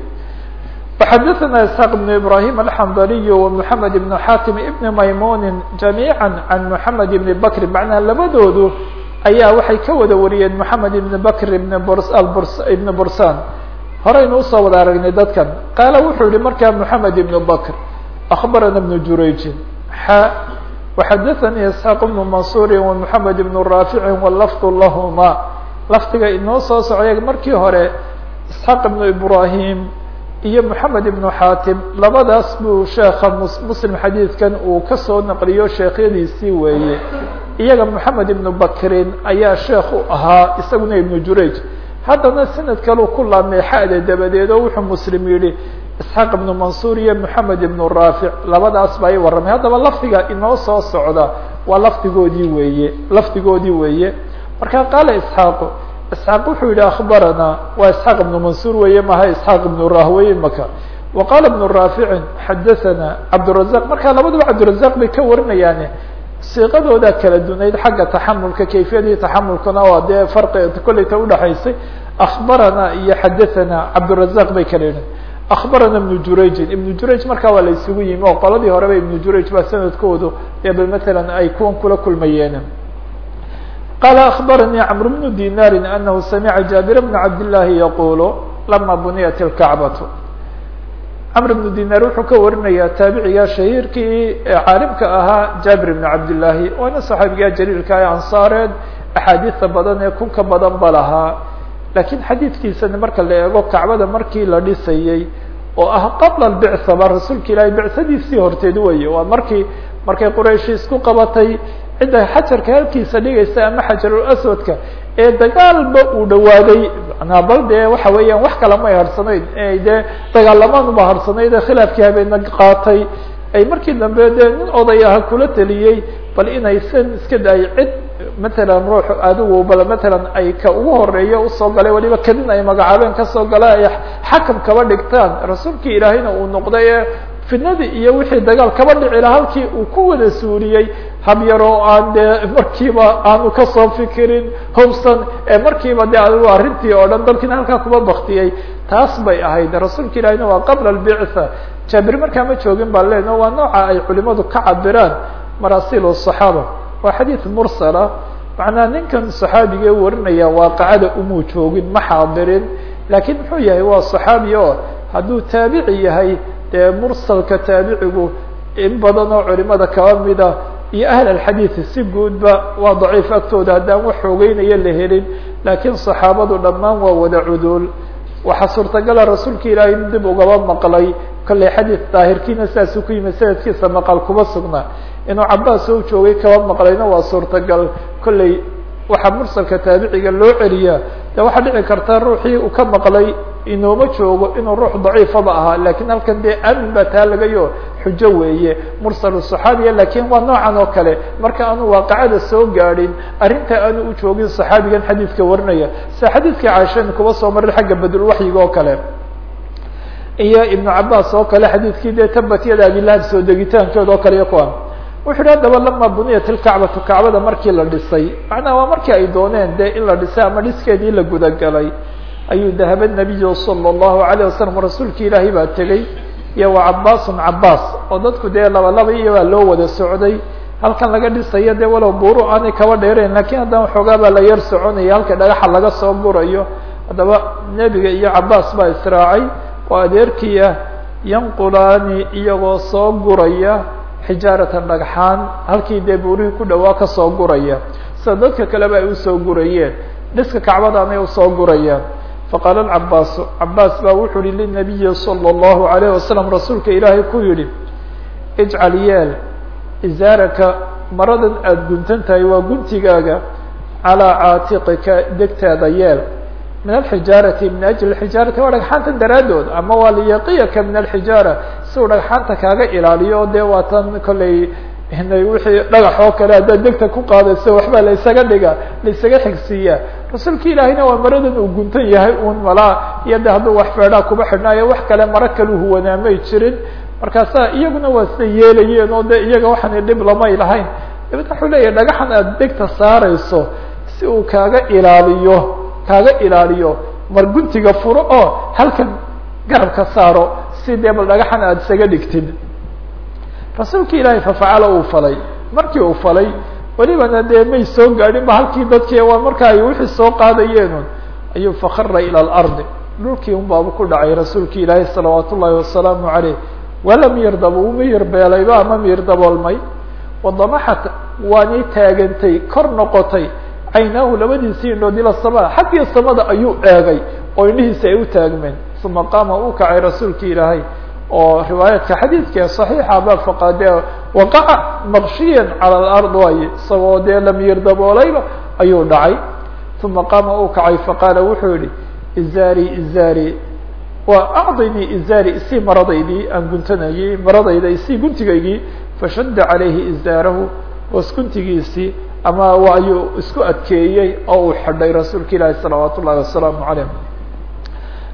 وxadثna isحاq بن ibrahيm الxandliy ومحamed بن xatim بn maymuni جamيعا عan محamed بn bkr macnaha labadoodu ayaa waxay ka wada wariyeen محamed بn bkr ibn bursan horeynu usoo wada aragnay dadkan qaala wuxuu yihi markaa محamed بn bkr أخbarana بن jurayجin xa وxadثnii isحاq بن mansuri ومحamed بن raafici wlfظ lahma lafdiga inoo soo socday markii hore isحaaq بن ibrahim iyo moxamed ibnu xaatim labadaas buu sheekha muslim xadiidkan uu kasoo naqliyo sheekhyadiisii weeye iyaga moxamed ibnu bakrin ayaa sheekh u ahaa isaguna ibnu jurayj haddana sanad kaleu ku laabmay xa'da dabadeed oo wuxuu muslim yihi isxaaq ibnu mansuur iyo moxamed ibnu raafic labadaas baa warramay. Haddaba lafdiga inoo soo socda waa lafdigoodii weeye lafdigoodii weeye. Marka qaala isxaaqu isxaaq wuxuu yihi akbarana waa isxaaq ibnu mansuur weeye maha isxaaq ibnu rahweyn maka. Wa ibnu raaficin xadathana cabdurazaq marka labadaba cabdurazaq bay ka warinayaane siiqadoodaa kala dunayd xagga taxamulka kayfiyadii taxamulkuna waa dee fari kolleyta udhaxaysay akbarana iyo xadathana cabdirazaq bay kala yidhin akbarana ibnu jurajin ibnu juraj markaa waa la isugu yimi oo qoladii horeba ibnu juraj baa sanadkoodu eeba matalan ay kuwan kula kulmayeen. Qaala akbaranii camr bnu dinaari anahu samica jaabir bna cabd llaahi yaqulu lama buniyat lkacbatu cمر بن ديناr wuxuu ka warinaya taaبiciga شhahيirkii caalimka ahaa jابر بن عبد اللahi waana صحaabiga جليilka ee ansaareed أxaadiثa badan ee kun ka badan ba lahaa lakiin xadiidkiisana marka la eego kacbada markii la dhisayey oo ah qabla البعثة ba rasuulka ilahi bicadiisii horteed weye waa markii markay qraysh isku qabatay cidda xajarka halkiisa dhigaysa ama xajarul aswadka ee dagaalba uu dhawaaday. Manaa dee waxa weeyaan wax kala may harsanayd. Dee dagaalamaan harsanayd ee khilaafkii habeena qaatay. Ay markii dambe dee nin oday aha kula teliyey bal inaysan iska daay cid matalan ruux adigu bal matalan ay ka ugu horreeya u soo galay waliba kadin ay magacaabeen ka soo gala ay xakam dhigtaan. Rasuulkii ilaahayna uu noqday ee fitnadii iyo wixii dagaal kaba dhicila halkii uu ku wada suuriyey habyar oo aan dee markiiba aanu ka soo fikirin hubsan ee markiiba de adigu arrintii oo dhan dalkiina halkaa kuba baktiyey. Taas bay ahayd. Rasuulka ilahina waa qabla albictha jaabir markaa ma joogin baa leeno waa nooca ay culimadu ka cabiraan maraasiil saxaaba waa xadiid mursala. Macnaa ninkan saxaabigee warinaya waaqacada umuu joogin ma xaadirin laakiin muxuu yahay waa saxaabi oo hadduu taabici yahay dee mursalka taabicigu in badan oo culimada kaba mida iyo ahl alxadiid si guudba waa daciif agtooda haddaan wax xoogeynayo la helin laakiin صaxaabadu dhammaan waa wada cuduul. Waxaa suurtagala rasuulka ilaahay in dib ugaba maqlay kollay xadiid daahirkiina sidaasuu ku yimid sanadkiisa maqal kuma sugnaa inuu cabaas oo joogay kaba maqlayna waa suurtagal. Kollay waxaa mursalka taabiciga loo celiyaa de waxaa dhici karta ruuxii uu ka maqlay inooma joogo inuu ruux daciifaba ahaa lakiin halkan dee aamin baa taa lagayo xujo weeye mursal صaxaabiya laakiin waa noocan oo kale. Marka aanu waaqacada soo gaadhin arrinta aanu u joogin صaxaabigan xadiidka warinaya sida xadiidkii caishani kuba soo maray xagga badulwaxyiga oo kale. Iyo ibnu cabaas oo kale xadiidkii dee tabatyada abilahab soo degitaankooda oo kale iyo kuwan wuxu uhi haddaba lama buniyat ilkacbatu kacbada markii la dhisay. Macnaha waa markii ay dooneen dee in la dhisay ama dhiskeedii la gudagalay ayuu dahabad nabiyu sala allahu alayh wasalam rasuulkii ilaahay baa tegey iyo wa cabaasun cabaas oo dadku dee laba laba iyo waa loo wada socday. Halkan laga dhisayo dee walow buuru aanay kaba dheereen laakiin haddana waxoogaa baa la yar soconaya halka dhagaxa laga soo gurayo haddaba nebiga iyo cabaas baa israacay. Oo adeerkii ah yanqulaani iyagoo soo guraya xijaaratan dhagxaan halkii dee buurihii ku dhawaa ka soo guraya. Sida dadka kaleba ay u soo gurayeen dhiska kacbadaanay u soo gurayaan faqaala alcabaasu cabaas baa wuxu uhi linabiyi sala allahu alayh wasalam rasuulka ilaahay ku yidhi ijcal yeel izaaraka maradan aada guntan tahay waa guntigaaga calaa caatiqika degtaada yeel min alxijaarati min ajli xijaarati waa dhagxaanta daraadood ama waa liyaqiyaka min alxijaara si uu dhagxaanta kaaga ilaaliyo dee waa tan kollay wixii dhagax oo kale haddaad degta ku qaadayso waxbaa la dhiga la isaga rasuulka ilaahiyna waa maradan uu guntan yahay un malaa iyo de hadduu wax feedhaa kuba xidhnaayo wax kale maro kalu huwanaamay jirin. Markaasaa iyaguna waa sida yeelayeen oo de iyaga waxaana dhib lamay lahayn. Dabet wuxuu leeyahay dhagaxan aada degta saarayso si uu kaaga ilaaliyo kaaga ilaaliyo. Mar guntiga furo oo halkan garabka saaro si dee bal dhagaxan aada isaga dhigtid. Rasuulki ilaahay fafacala uu falay. Markii uu falay welibana dee may soo gaadhin ba halkii dadkii waa marka ay wixii soo qaadayeen ayuu fakara ilى اlardi dhulkii un baaba ku dhacay rasuulki ilaahay salawaat ullahi wasalaamu aleyh walam yardab uma yarbeelayba ama miyardaboolmay wadamaxat waanay taagantay kor noqotay caynaahu labadiisii indhood ila sama xaggii samada ayuu eegay oo indhihiisi ay u taagmeen. Uma qaama uu kacay rasuulki ilaahay oo riwaayaadka xadiidka صaxiixa ba faqade waqaca maqshiyan calى اlard waaye isagoo dee lamiyardaboolayba ayuu dhacay uma qaama uu kacay faqaala wuxuu yihi izaari izaari wa acdinii izaari isii maradaydii aan guntanayey maradayda isii guntigaygii fashadda calayhi izaarahu hoos guntigiisii ama ayuu isku adkeeyey oo uu xidhay rasuulka ilaahi salawaat ullahi wasalaamu calayh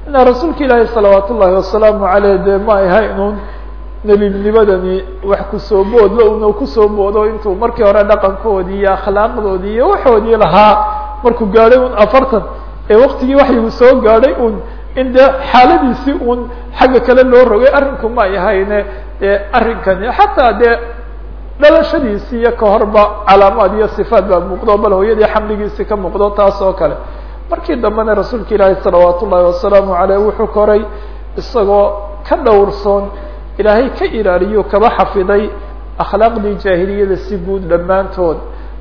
ina rasuulka ilaahi salawaat ullahi wasalaamu aleyh dee ma aha inuun nebinimadani wax ku soo boodlo una ku soo boodo intuu markii hore dhaqankoodii iyo akhlaaqdoodii iyo waxoodii lahaa. Markuu gaadhay un afartan ee waktigii waxyigu soo gaadhay un in dee xaaladiisii un xagga kale loo rogay arrinku ma ay ahayne dee arrinkani. Xataa dee dhalashadiisii iyo kahorba calaamaad iyo sifaat baa muuqdo bal hooyadii xamligiisii ka muuqdo taas oo kale markii dambena rasuulka ilaahi salawaat ullahi wasalaamu aleyh wuxuu koray isagoo ka dhowrsoon ilaahay ka ilaaliyo kaba xafiday akhlaaqdii jaahiliyada si guud dhammaantood.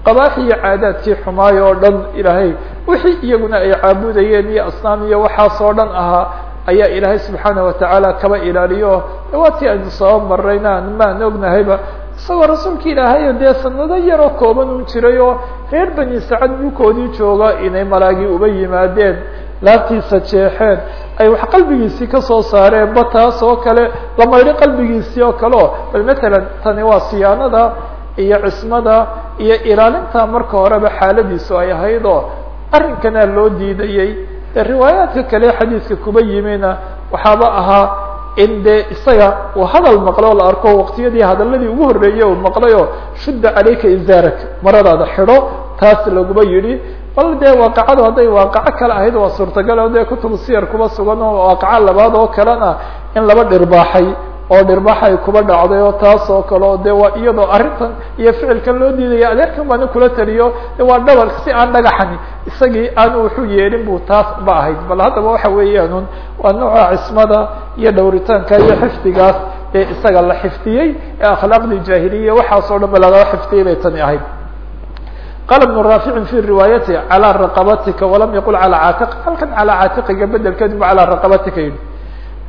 Qabaax iyo caadaadkii xumaay oo dhan ilaahay wixii iyaguna ay caabudayeen iyo asnaam iyo waxaas oo dhan ahaa ayaa ilaahay subxaana watacaala kaba ilaaliyo. Waatii aynu soo marayna maan ognahayba isagoo rasuulka ilaahay dee sanado yaroo kooban un jiray oo reer bani sacad dhulkoodii jooga inay malaagii uba yimaadeen laabtiisa jeexeen ay wax qalbigiisii ka soo saareen ba taas oo kale la maydho qalbigiisii oo kale o bal matalan tani waa siyaanada iyo cismada iyo ilaalinta marka horeba xaaladiisu ay ahayd oo arrinkana loo diidayey. Dee riwaayaadka kale xadiidka kuba yimina waxaaba ahaa in dee isaga uu hadal maqlo la arko waqtiyadii hadaladii ugu horreeyey uu maqlay oo shudda calayka izaarak maradaada xidho taas laguba yidhi. Bal dee waaqacadu hadday waaqaco kale ahayd waa suurtagal o dee kutubu siyar kuba sugan oo waaqaco labaad oo kalena in laba dhirbaaxay oo dhirbaxay kuba dhacday oo taas oo kale oo de waa iyadoo arrintan iyo ficilkan loo diidaya adeerkan baana kula taliyo de waa dhabar si aan dhagaxani isagii aan wuxuu yeelin buu taas ba ahayd. Bal haddaba waxa weeyaanun waa nooca cismada iyo dhowritaanka iyo xifdigaas ee isaga la xifdiyey ee akhlaaqdii jaahiliya waxaas oo dhan ba lagala xifdiyey bay tani ahayd. Qala bnu raaficin fi riwaayati calaa raqabatika walam yaqul calaa caatiq. Halkan calaa caatiqiga bedelkeediba calaa raqabatika yidhi.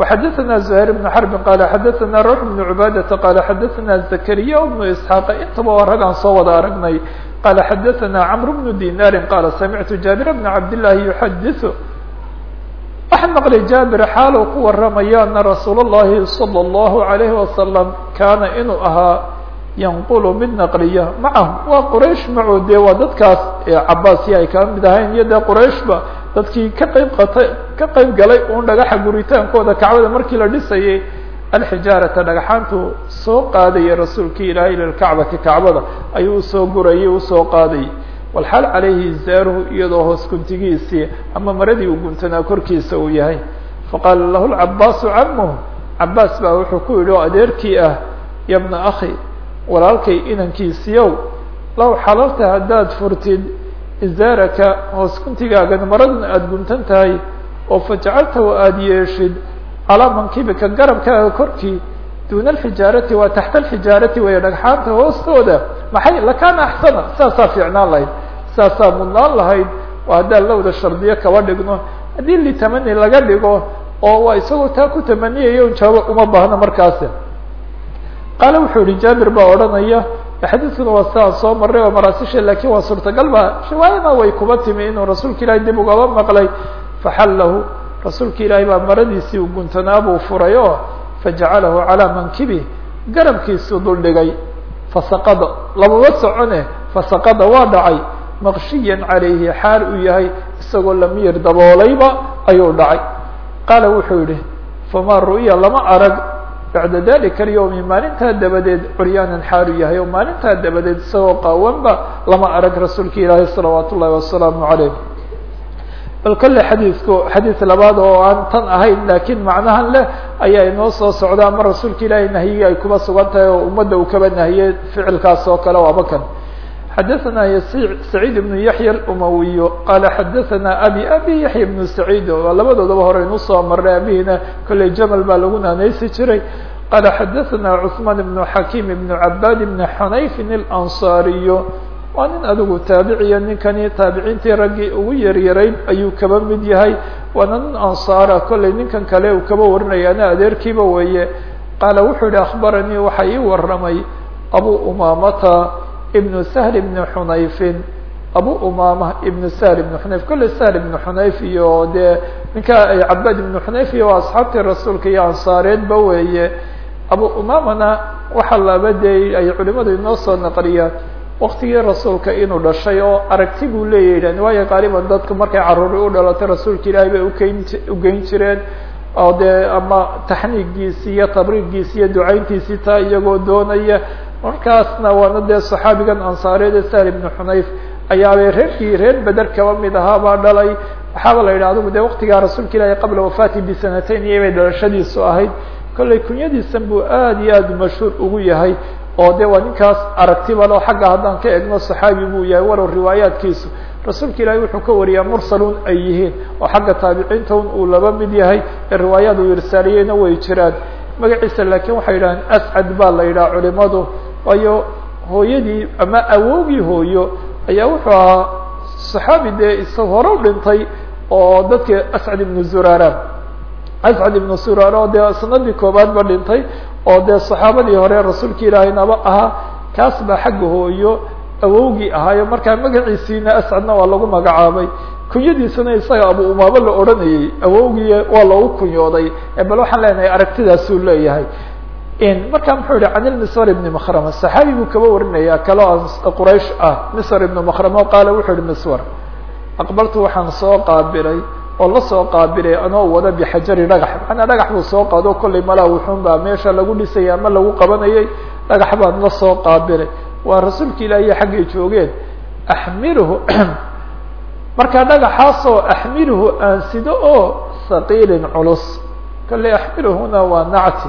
وxadثna زهير بن حرب qال xadثna روح بن عباadة qال xadثna زكريا بن اسحاq intaba waa rag aan soo wada aragnay qال xadثna cمر بن ديناr qال سمعت جابر بن عبد اللhi يحdث waxaan mqlay jابر xaal u ku waramaya أنa رasuul الlahi صلى الله عليه وسلم kana inuu ahaa ينqل mid نqliya maعahu waa qraiش maco de waa dadkaas cabaasya ay kaa mid ahayn iyo de qraiشhba dadkii ka qayb qatay ka qayb galay un dhagaxa guritaankooda kacbada markii la dhisayay alxijaarata dhagaxaantu soo qaadaya rasuulkii ilaahay lilkacbati kacbada ayuu u soo gurayay u soo qaadayay walxaal calayhi izaaruhu iyadoo hoos guntigiisii ama maradii uu guntanaa korkiisa uu yahay. Faqaala lahu lcabaasu camuh cabaas baa wuxuu ku yidhi oo adeerkii ah ya bna akhi walaalkay inankiisiyow law xalalta haddaad furtid izaaraka hoos guntigaagan maradan aada guntan tahay oo fajacalta wa aada yeeshid calaa mankibika garabkaaga korkii duuna alxijaarati waa taxta alxijaarati weeye dhagxaanta hoostooda maxay lakaana axsana? Saasaa fiicnaan lahayd saasaa mudnaan lahayd oo haddaan lowda shardiyo kaba dhigno haddii litamani laga dhigo oo waa isagoo taa ku tamaniyaya un jawaabo uma baahno markaasi qaale wuxuu yihi jaabir baa odhanaya xadiidkuna waa siaan soo maray oo maraasisha laakiin waa suurtagal ba riwaayada way kuba timi inuu rasuulka ilaahay dib ugaba maqlay. Faxallahu rasuulka ilaahay baa maradiisii u buu furay oo fajacalahu calaa mankibi garabkiisuu dul dhigay fasaqada lamama socone fasaqada waa dhacay. Maqshiyan calayhi xaal uu yahay isagoo lamiyir daboolayba ayuu dhacay. Qaala wuxuu yihi famaa ru'ya lama arag bacda dalika alyawmi maalintaa dabadeed curyaanan xaalu yahay oo maalintaa dabadeed isagoo qaawanba lama arag rasuulka ilaahay salawaat ullahi wasalaamu calayh bal kolle xadiidku xadiid labaad oo aan tan ahayn laakiin macnahan leh ayaa inoo soo socda ama rasuulka ilaahay nahyigii ay kuba sugan tahay oo ummadda uu kaba nahiyey ficilkaas oo kale waaba kan xadaثna سacيid بن yaحyى الأmawiy qala xadaثna abi abi yaحya بن سacيid oo labadoodaba hore inu soo maray abihina kolley jamal baa lagu naaneysi jiray qala xadaثna cثman بن xakim بن cabad بن xunayfin الأnصariy waa nin adigu taabiciya ninkani taabiciintii raggii ugu yaryarayn ayuu kaba mid yahay waana nin ansaara kolley ninkan kale uu kaba warinaya ana adeerkiiba weeye qaala wuxuu yihi akhbaranii waxa ii waramay abu umamata ibn sahl ibn xunayfin abu umama ibn sahl ibn xunayf kolley sahl ibn xunayf iyo dee ninka cabad ibn xunayf iyo asxaabtii rasuulka iyo ansaareedba weeye. Abu umamana waxa laba dee ay culimadu inoo soo naqliyaan waktigii rasuulka inuu dhashay oo aragti buu leeyahy waayo qaaliban dadku markay caruuri u dhalatay rasuulka ilaahay bay ukeyn ugeyn jireen. Oo dee ama taxniigiisi iyo tabriigiisi iyo ducayntiisii taa iyagoo doonaya markaasna waana dee saxaabigan ansaareed ee sahl ibnu xunayf ayaabay reerkii reer beder kaba mid ahaa baa dhalay. Waxaaba la yidhah adigu dee waktigaa rasuulka ilaahay qabla wafaati bisanatayn iyo dhalashadiisu ahayd. Kolley kunyadiisan buu aad iyo aad mashhuur ugu yahay oo de waa ninkaas aragtiba loo xagga haddaan ka egno saxaabi buu yahay warow riwaayaatkiisu rasuulka ilaahay wuxuu ka wariyaa mursaluun ay yihiin oo xagga taabiciinta un uu laba mid yahay. Ee riwaayaad uu irsaaliyeyna way jiraan. Magaciisa laakiin waxay yidhahdeen ascad baa la yidhaha culimadu waayo hooyadii ama awowgii hooyo ayaa wuxuu ahaa saxaabi dee isa hore dhintay oo dadkii ascad ibnu zurara. Ascad ibnu zurara oo dee sanadii koobaad ba dhintay oo dee saxaabadii hore rasuulka ilaahaynaba ahaa kaas baa xagga hooyo awowgii ahaayo. Markaa magaciisiina ascadna waa lagu magacaabay. Kunyadiisana isaga abu umaabo la odhanayay awowgii waa loogu kunyooday. Bal waxaan leenahay aragtidaasuu leeyahay marka muxuu yihi can ilmiswar ibni makrama saxaabi buu kaba warinaya kaloo quraysh ah miswar ibni makrama qaala wuxuu yihi miswar aqbaltu waxaan soo qaabilay oo la soo qaabilay anoo wada bixajari dhagax. Macnaa dhagax buu soo qaado kollay malaa wuxuun baa meesha lagu dhisayay ama lagu qabanayay dhagax baan la soo qaabilay. Waa rasuulka ilaahiy xaggay joogeen axmiluhu marka dhagaxaasoo axmiluhu aan sido oo saqiilin culus. Kollay axmiluhuna waa nacti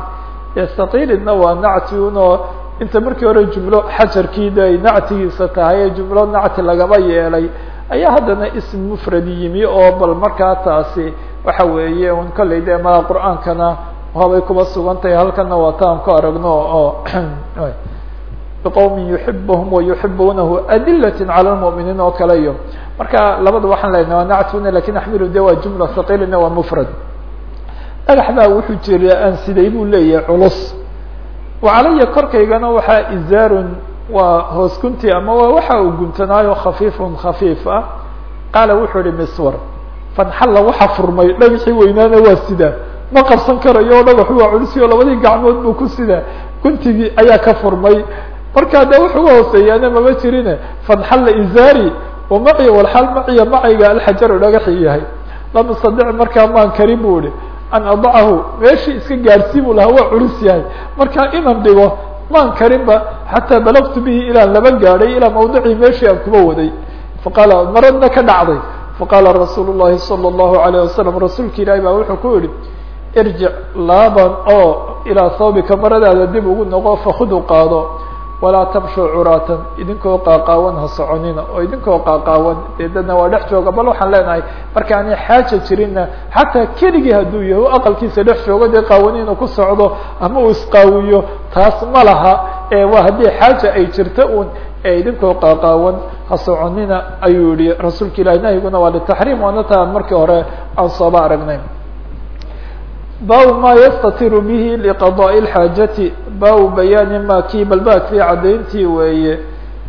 saqiilinna waa nacti unoo inta markii hore jumlo xajarkiida ay nactigiisa tahay ee jumlo nacti lagaba yeelay. Ayaa haddana ism mufrad yimi oo bal markaa taasi waxa weeye un kollay dee mala qur'aankana habay kuba sugan tahay halkana waa taan ku aragno oo biqowmin yuxibuhum wayuxibunahu adilatin cala lmu'miniin oo kale iyo. Marka labada waxaan lena waa nactuna laakiin axmilu de waa jumla thaqilina waa mufrad dhagax baa wuxuu jira aan siday buu leeyahay culus. Wa calaya korkaygana waxaa izaarun waa hoos gunti ama waa waxa uu guntanaayo khafiifun khafiif ah. Qaala wuxuu ihi miswar fanxalla waxa furmay dhagaxii weynaana waa sidaa. Ma qabsan karayo o dhagaxu waa culisi oo labadii gacmood buu ku sidaa. Guntigii ayaa ka furmay. Markaa de wuxuu uga hooseeyaana mama jirine fanxalla izaari wa maciya walxaal maciya macayga alxajaru dhagaxii yahay. Lam istadic markaa maan karin bu ihi an adacahu meeshii iska gaadhsii buu lahaa waa culus yahay markaa inan dhigo maan karinba xataa balagtu bihi ilaan laba gaadhay ilaa mawdicii meeshii aan kuba waday faqaala maradna ka dhacday faqaala rasuul llahi salى اllahu alayه wasalam rasuulka ilaahi baa wuxuu ku yihi irjic laaban oo ilaa sawbika maradaada dib ugu noqo fakudu qaado walaa tamshu curaatan idinkoo qaaqaawan ha soconina oo idinkoo qaaqaawan. Dee dadna waa dhex jooga bal waxaan leenahay marka aanay xaaja jirinna xataa keligii hadduu yahay o aqalkiisa dhex joogo dee qaawani inuu ku socdo ama uu isqaawiyo taas ma laha. Waa haddii xaaja ay jirta un ee idinkoo qaaqaawan ha soconina ayuu yihi rasuulka ilahi nahyiguna waa litaxriim waana ta aan markii hore aan sooba aragnay bab ma yastatiru bihi liqadaءi اxaajati bab bayaani ma kii balbaadkii caddayntii weeye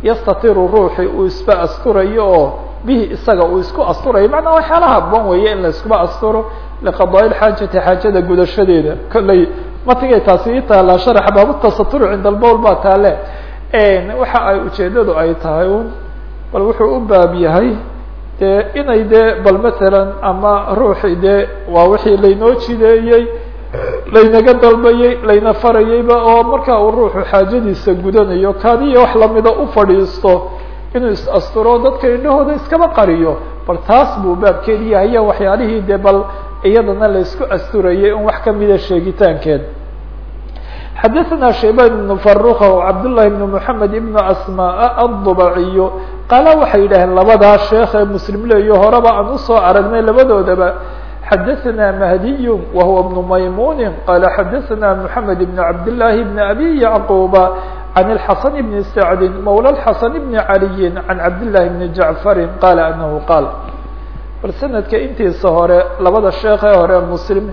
yastatiru ruuxi uu isba asturayo oo bihi isaga uu isku asturayo macnaa waxyaalaha bon weeye in la iskuba asturo liqadaءi اxaajati xaajada gudashadeeda kolley matigay taasi ii taalaa sharax baabutasaturu cinda albowl baa taale waxa ay ujeedadu ay tahay un bal wuxuu u baab yahay de inay dee bal matalan ama ruuxi dee waa wixii laynoo jideeyey laynaga dalbayey layna farayeyba oo marka uu ruuxu xaajadiisa gudanayo kaadiya wax lamida u fadhiisto inuu is asturo dadka indhahooda iskaba qariyo bal taas buu baabkeedi yahay waxyaalihii dee bal iyadana laysku asturayay in wax kamida sheegitaankeed xadaثna shaybaan بn faruka cabd لlahi بn mحamed ibn asmاء الضبaciy qaala waxay yidhaaheen labadaa sheekh ee muslim leeyo horeba aan usoo aragnay labadoodaba xadaثna mahdiy wahuwa بn maymuni qala xadaثna mحamed بn cabd لlahi بn abi yacquba عن الحسن بن سعد مولى الحسن بن علي عن عبد الله بن جعفر قال أنه قال bal سندka intiisa hore labada sheekh ee hore mسلم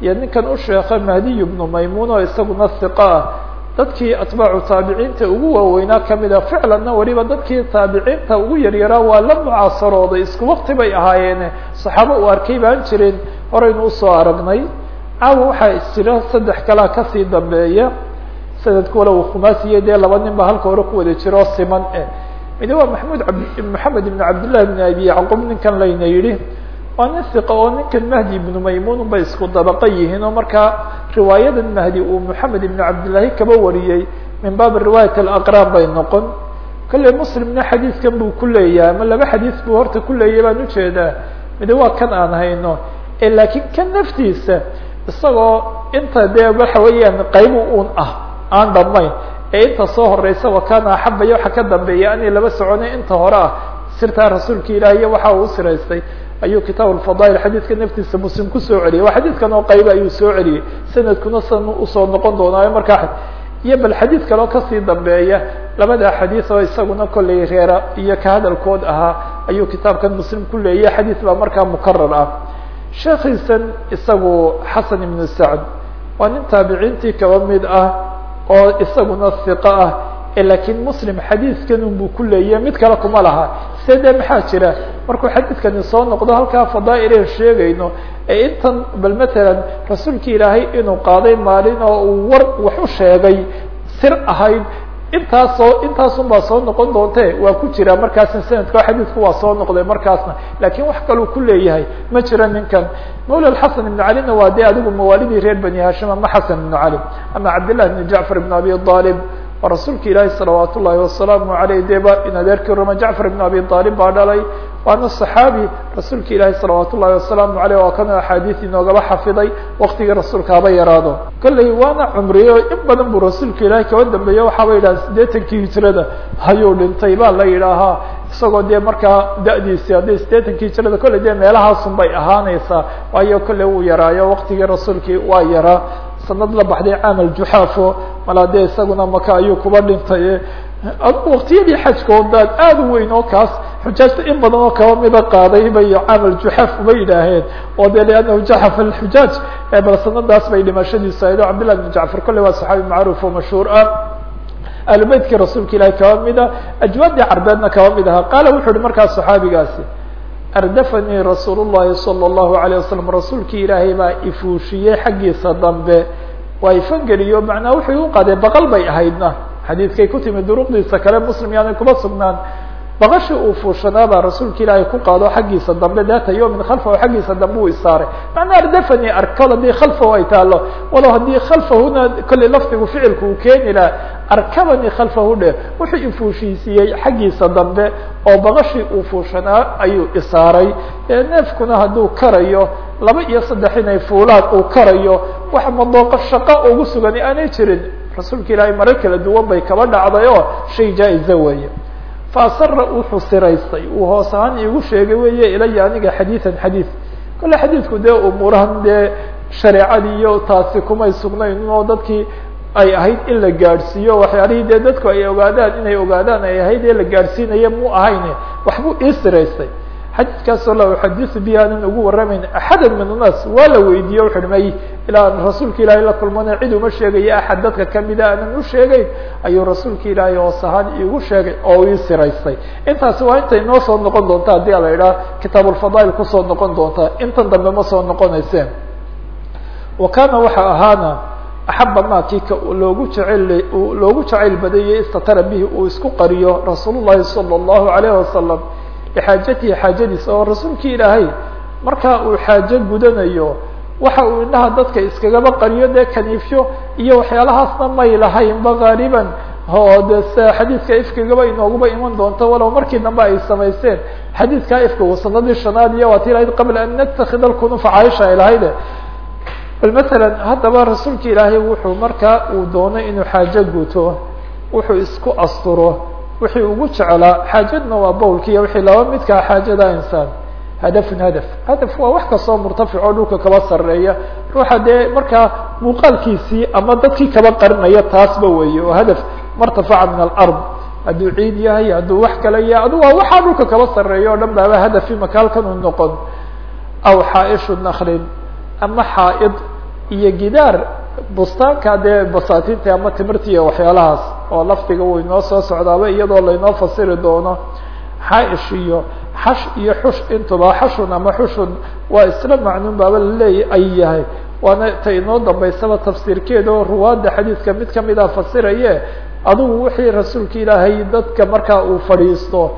iyo ninkan u sheekha mahdiy bnu maymuun oo isaguna iqa ah. Dadkii atbaacu taabiciinta ugu waaweynaa kamida ah ficlanna weliba dadkii taabiciinta ugu yaryaraa waa la mucaasarooday. Isku waqti bay ahaayeene saxaabo uu arkay baan jirin. Horaynu u soo aragnay. Caawa waxaa jira saddex kalaa ka sii dambeeya. Sanadku walow khumaasiya dee laba ninba halka hore ku wada jiro siman eh. Mid waa maxamuud ab maxamed ibn cabdillahi bn abi yacqub ninkan layna yidhi waa nin hiqa oo ninkan mahdi ibnu maymun bay isku dabaqa yihiin oo markaa riwaayadan mahdi uu maxamed ibn cabdillahi kaba wariyey min baabi riwaayat alaqraan bay noqon. Kolley muslimna xadiiskan buu ku leeyahay ama laba xadiis buu horta ku leeyahy baan u jeedaa midi waa kan aan hayno. Laakiin kan naftiisa isagoo inta dee waxa weeyaan qaybu un ah aan dhamayn ee inta soo horeysa wakana axabaya waxa ka dambeeya anay laba soconay inta hore ah sirtaa rasuulka ilaah iyo waxa uu usiraystay ayuu kitaab alfadail xadiidka naftiisa muslim ku soo celiyay waa xadiidkan oo qayba ayuu soo celiyey. Sanadkuna san u soo noqon doonaayo markaa iyo bal xadiid kaleo ka sii dambeeya labada xadiis oo isaguna kollay reera iyo ka hadalkood ahaa ayuu kitaabkan muslim ku leeyahy xadiis baa markaa mukarar ah. Sheekhiisan isagu xasan ibnu sacd. Waa nin taabiciintii kaba mid ah oo isaguna hiqo ah lakiin muslim xadiidkan unbuu ku leeyahy mid kale kuma laha. Se maxaa jira? Markuu xadiidkani soo noqdo halkaa fadaa'ilen sheegayno ee intan bal matalan rasuulki ilaahay inuu qaaday maalin oo uu war wax u sheegay sir ahayd intaasoo intaasun soo noqon doonte. Waa ku jira. Markaasna sanadka xadiidku waa soo noqday markaasna. Lakin wax kaluu ku leeyahay. Ma jira ninkan. Mawla xasan ibn calina waa dee adigu mawaalidii reer bani hashim ama xasan ibn cali ama cabdillahi ibn jacfar ibn abi alib waa rasuulka ilaahi salawaat ullahi wasalaamu aleyh de ba in adeerkii ruma jacfar ibn abi alib baa dhalay. Waana صaxaabi rasuulka ilaahi salawaat ullahi wasalaamu aleyh waa kana axaadiis inoogaba xafiday waktigii rasuulka haba yaraado. Kolley waana cumriyo in badan buu rasuulka ilaahi kaba dambeeya waxaaba yidhaha siddeetankii hijrada ayuu dhintay? Baa la yidhaahaa. Isagoo dee markaa da'diisi haddii siddeetankii hijrada kolley dee meelahaasun bay ahaaneysaa waayo kolley uu yaraayo waktigii rasuulkii waa yaraa sanad la baxday camal juxaafo malaa dee isaguna maka ayuu kuba dhintay waktiyadii xajkoodaad aada u weyn oo kaas xujaajta in badan oo kaba mida qaaday bay camal juxaaf uba yidhaaheen oo de liannahu jaxaf alxujaaj bal sanadaas bay dhimashadiisu ahayd o cabdillah bn jacfar kolley waa saxaabi macruuf oo mashhuur ah. Ahlubeytkii rasuulka ilaahi kaba mid a ajwaadii carbeedna kaba mid ahaa. Qaala wuxu uhi markaas saxaabigaasi ardafanii rasuul الlahi salى الlahu عalيه wasalam rasuulkii ilaahay baa ifuushiyey xaggiisa dambe waa ifangeliyo macnaa wuxuu u qaadee baqal bay ahaydna xadiidkay ku timi duruqdiisa kale muslim yaanay kuma sugnaan baqashii uu fuushanaa baa rasuulka ilaahay ku qaado xaggiisa dambe data yawmin khalfahu xaggiisa dambe uu isaaray. Macnaa ardafani arkol haddii khalfahu ay taalo walow haddii khalfahuna kolley lafdigu ficilku uu keeni laha arkabani khalfahu dheh wuxuu ifuushiisiiyey xaggiisa dambe oo baqashii uu fuushanaa ayuu isaaray. Neefkuna hadduu karayo laba iyo saddex inay fuulaan uu karayo wax madooqo shaqo ugu sugan aanay jirin. Rasuulka ilaahay marar kala duwan bay kaba dhacday oo shay jaa-iza weeye faasara wuxuu siraystay uu hoos ahaan iigu sheegay weeye ilaya aniga xadiidan xadiid. Kolle xadiidku dee umuurahan dee shareecadii taasi kumay sugnayn oo dadkii ay ahayd in la gaadhsiiyo waxyaalihii dee dadku ay ogaadaan inay ogaadaan ay ahayd ee la gaadhsiinaya mu ahayne waxbuu ii siraystay xadiidkaasoo la uxadiu bi aanan ugu waramayn axada min annas waa la weydiiyey wuxu uhi may ilaa rasuulka ilaahay la kulmana cid uma sheegaya axad dadka ka kamida aanan u sheegeyn ayuu rasuulka ilaahay oo sahaan igu sheegay oo ii siraystay. Intaasi waa intay noo soo noqon doonta haddii a la idhaha kitaabulfadaail ku soo noqon doonta intan dambe ma soo noqonayseen. Wa kaana waxa ahaana axaba ma loogu jecel loogu jacayl badayay istatara bihi uu isku qariyo rasuul llahi salى اllahu alayh wasalam lxaajatihi xaajadiisa oo rasuulkii ilaahay markaa uu xaajo gudanayo waxa uu indhaha dadka iskagaba qariyo dee kaniifyo iyo waxyaalahaasna may lahaynba gaaliban oo xadiidka ifkigaba inoogaba iman doonto walow markii dambe ay samaysteen xadiidkaa ifkigu sanadii shanaad iyo waa ti lahayd qabla an natakida lkunufa caaisha ay bal masalan haddaba rasuulka ilaahay wuxuu markaa uu doonay inuu xaajo guto wuxuu isku asturo wixii ugu jeclaa xaajadna waa bowlkiiyo wixii laba midkaa xaajada insaan. Hadafun hadaf. Hadaf waa wax kastoo murtafic oo dhulka kaba sareeya ruuxa dee markaa muuqaalkiisii ama dadkii kaba qarinaya taasba weeye oo hadaf martafaca min alard hadduu ciid yahay hadduu wax kale yahay adu waa waxaa dhulka kaba sareeya o dhan baaba hadafi makaalkan uu noqon. Aw xaaishu naklin ama xaaid iyo gidaar bustaanka dee basaatinta ama timirta iyo waxyaalahaas oo lafdiga uu inoo soo socdaaba iyadoo lainoo fasiri doono xaish iyo xash iyo xush intuba xashun ama xushun waa isla macnuun baaba laleeya ay yahay. Waana ta inoo dambaysaba tafsiirkeeda oo ruwaadda xadiidka mid kamida fasiraye adigu wixii rasuulka ilaahay dadka markaa uu fadhiisto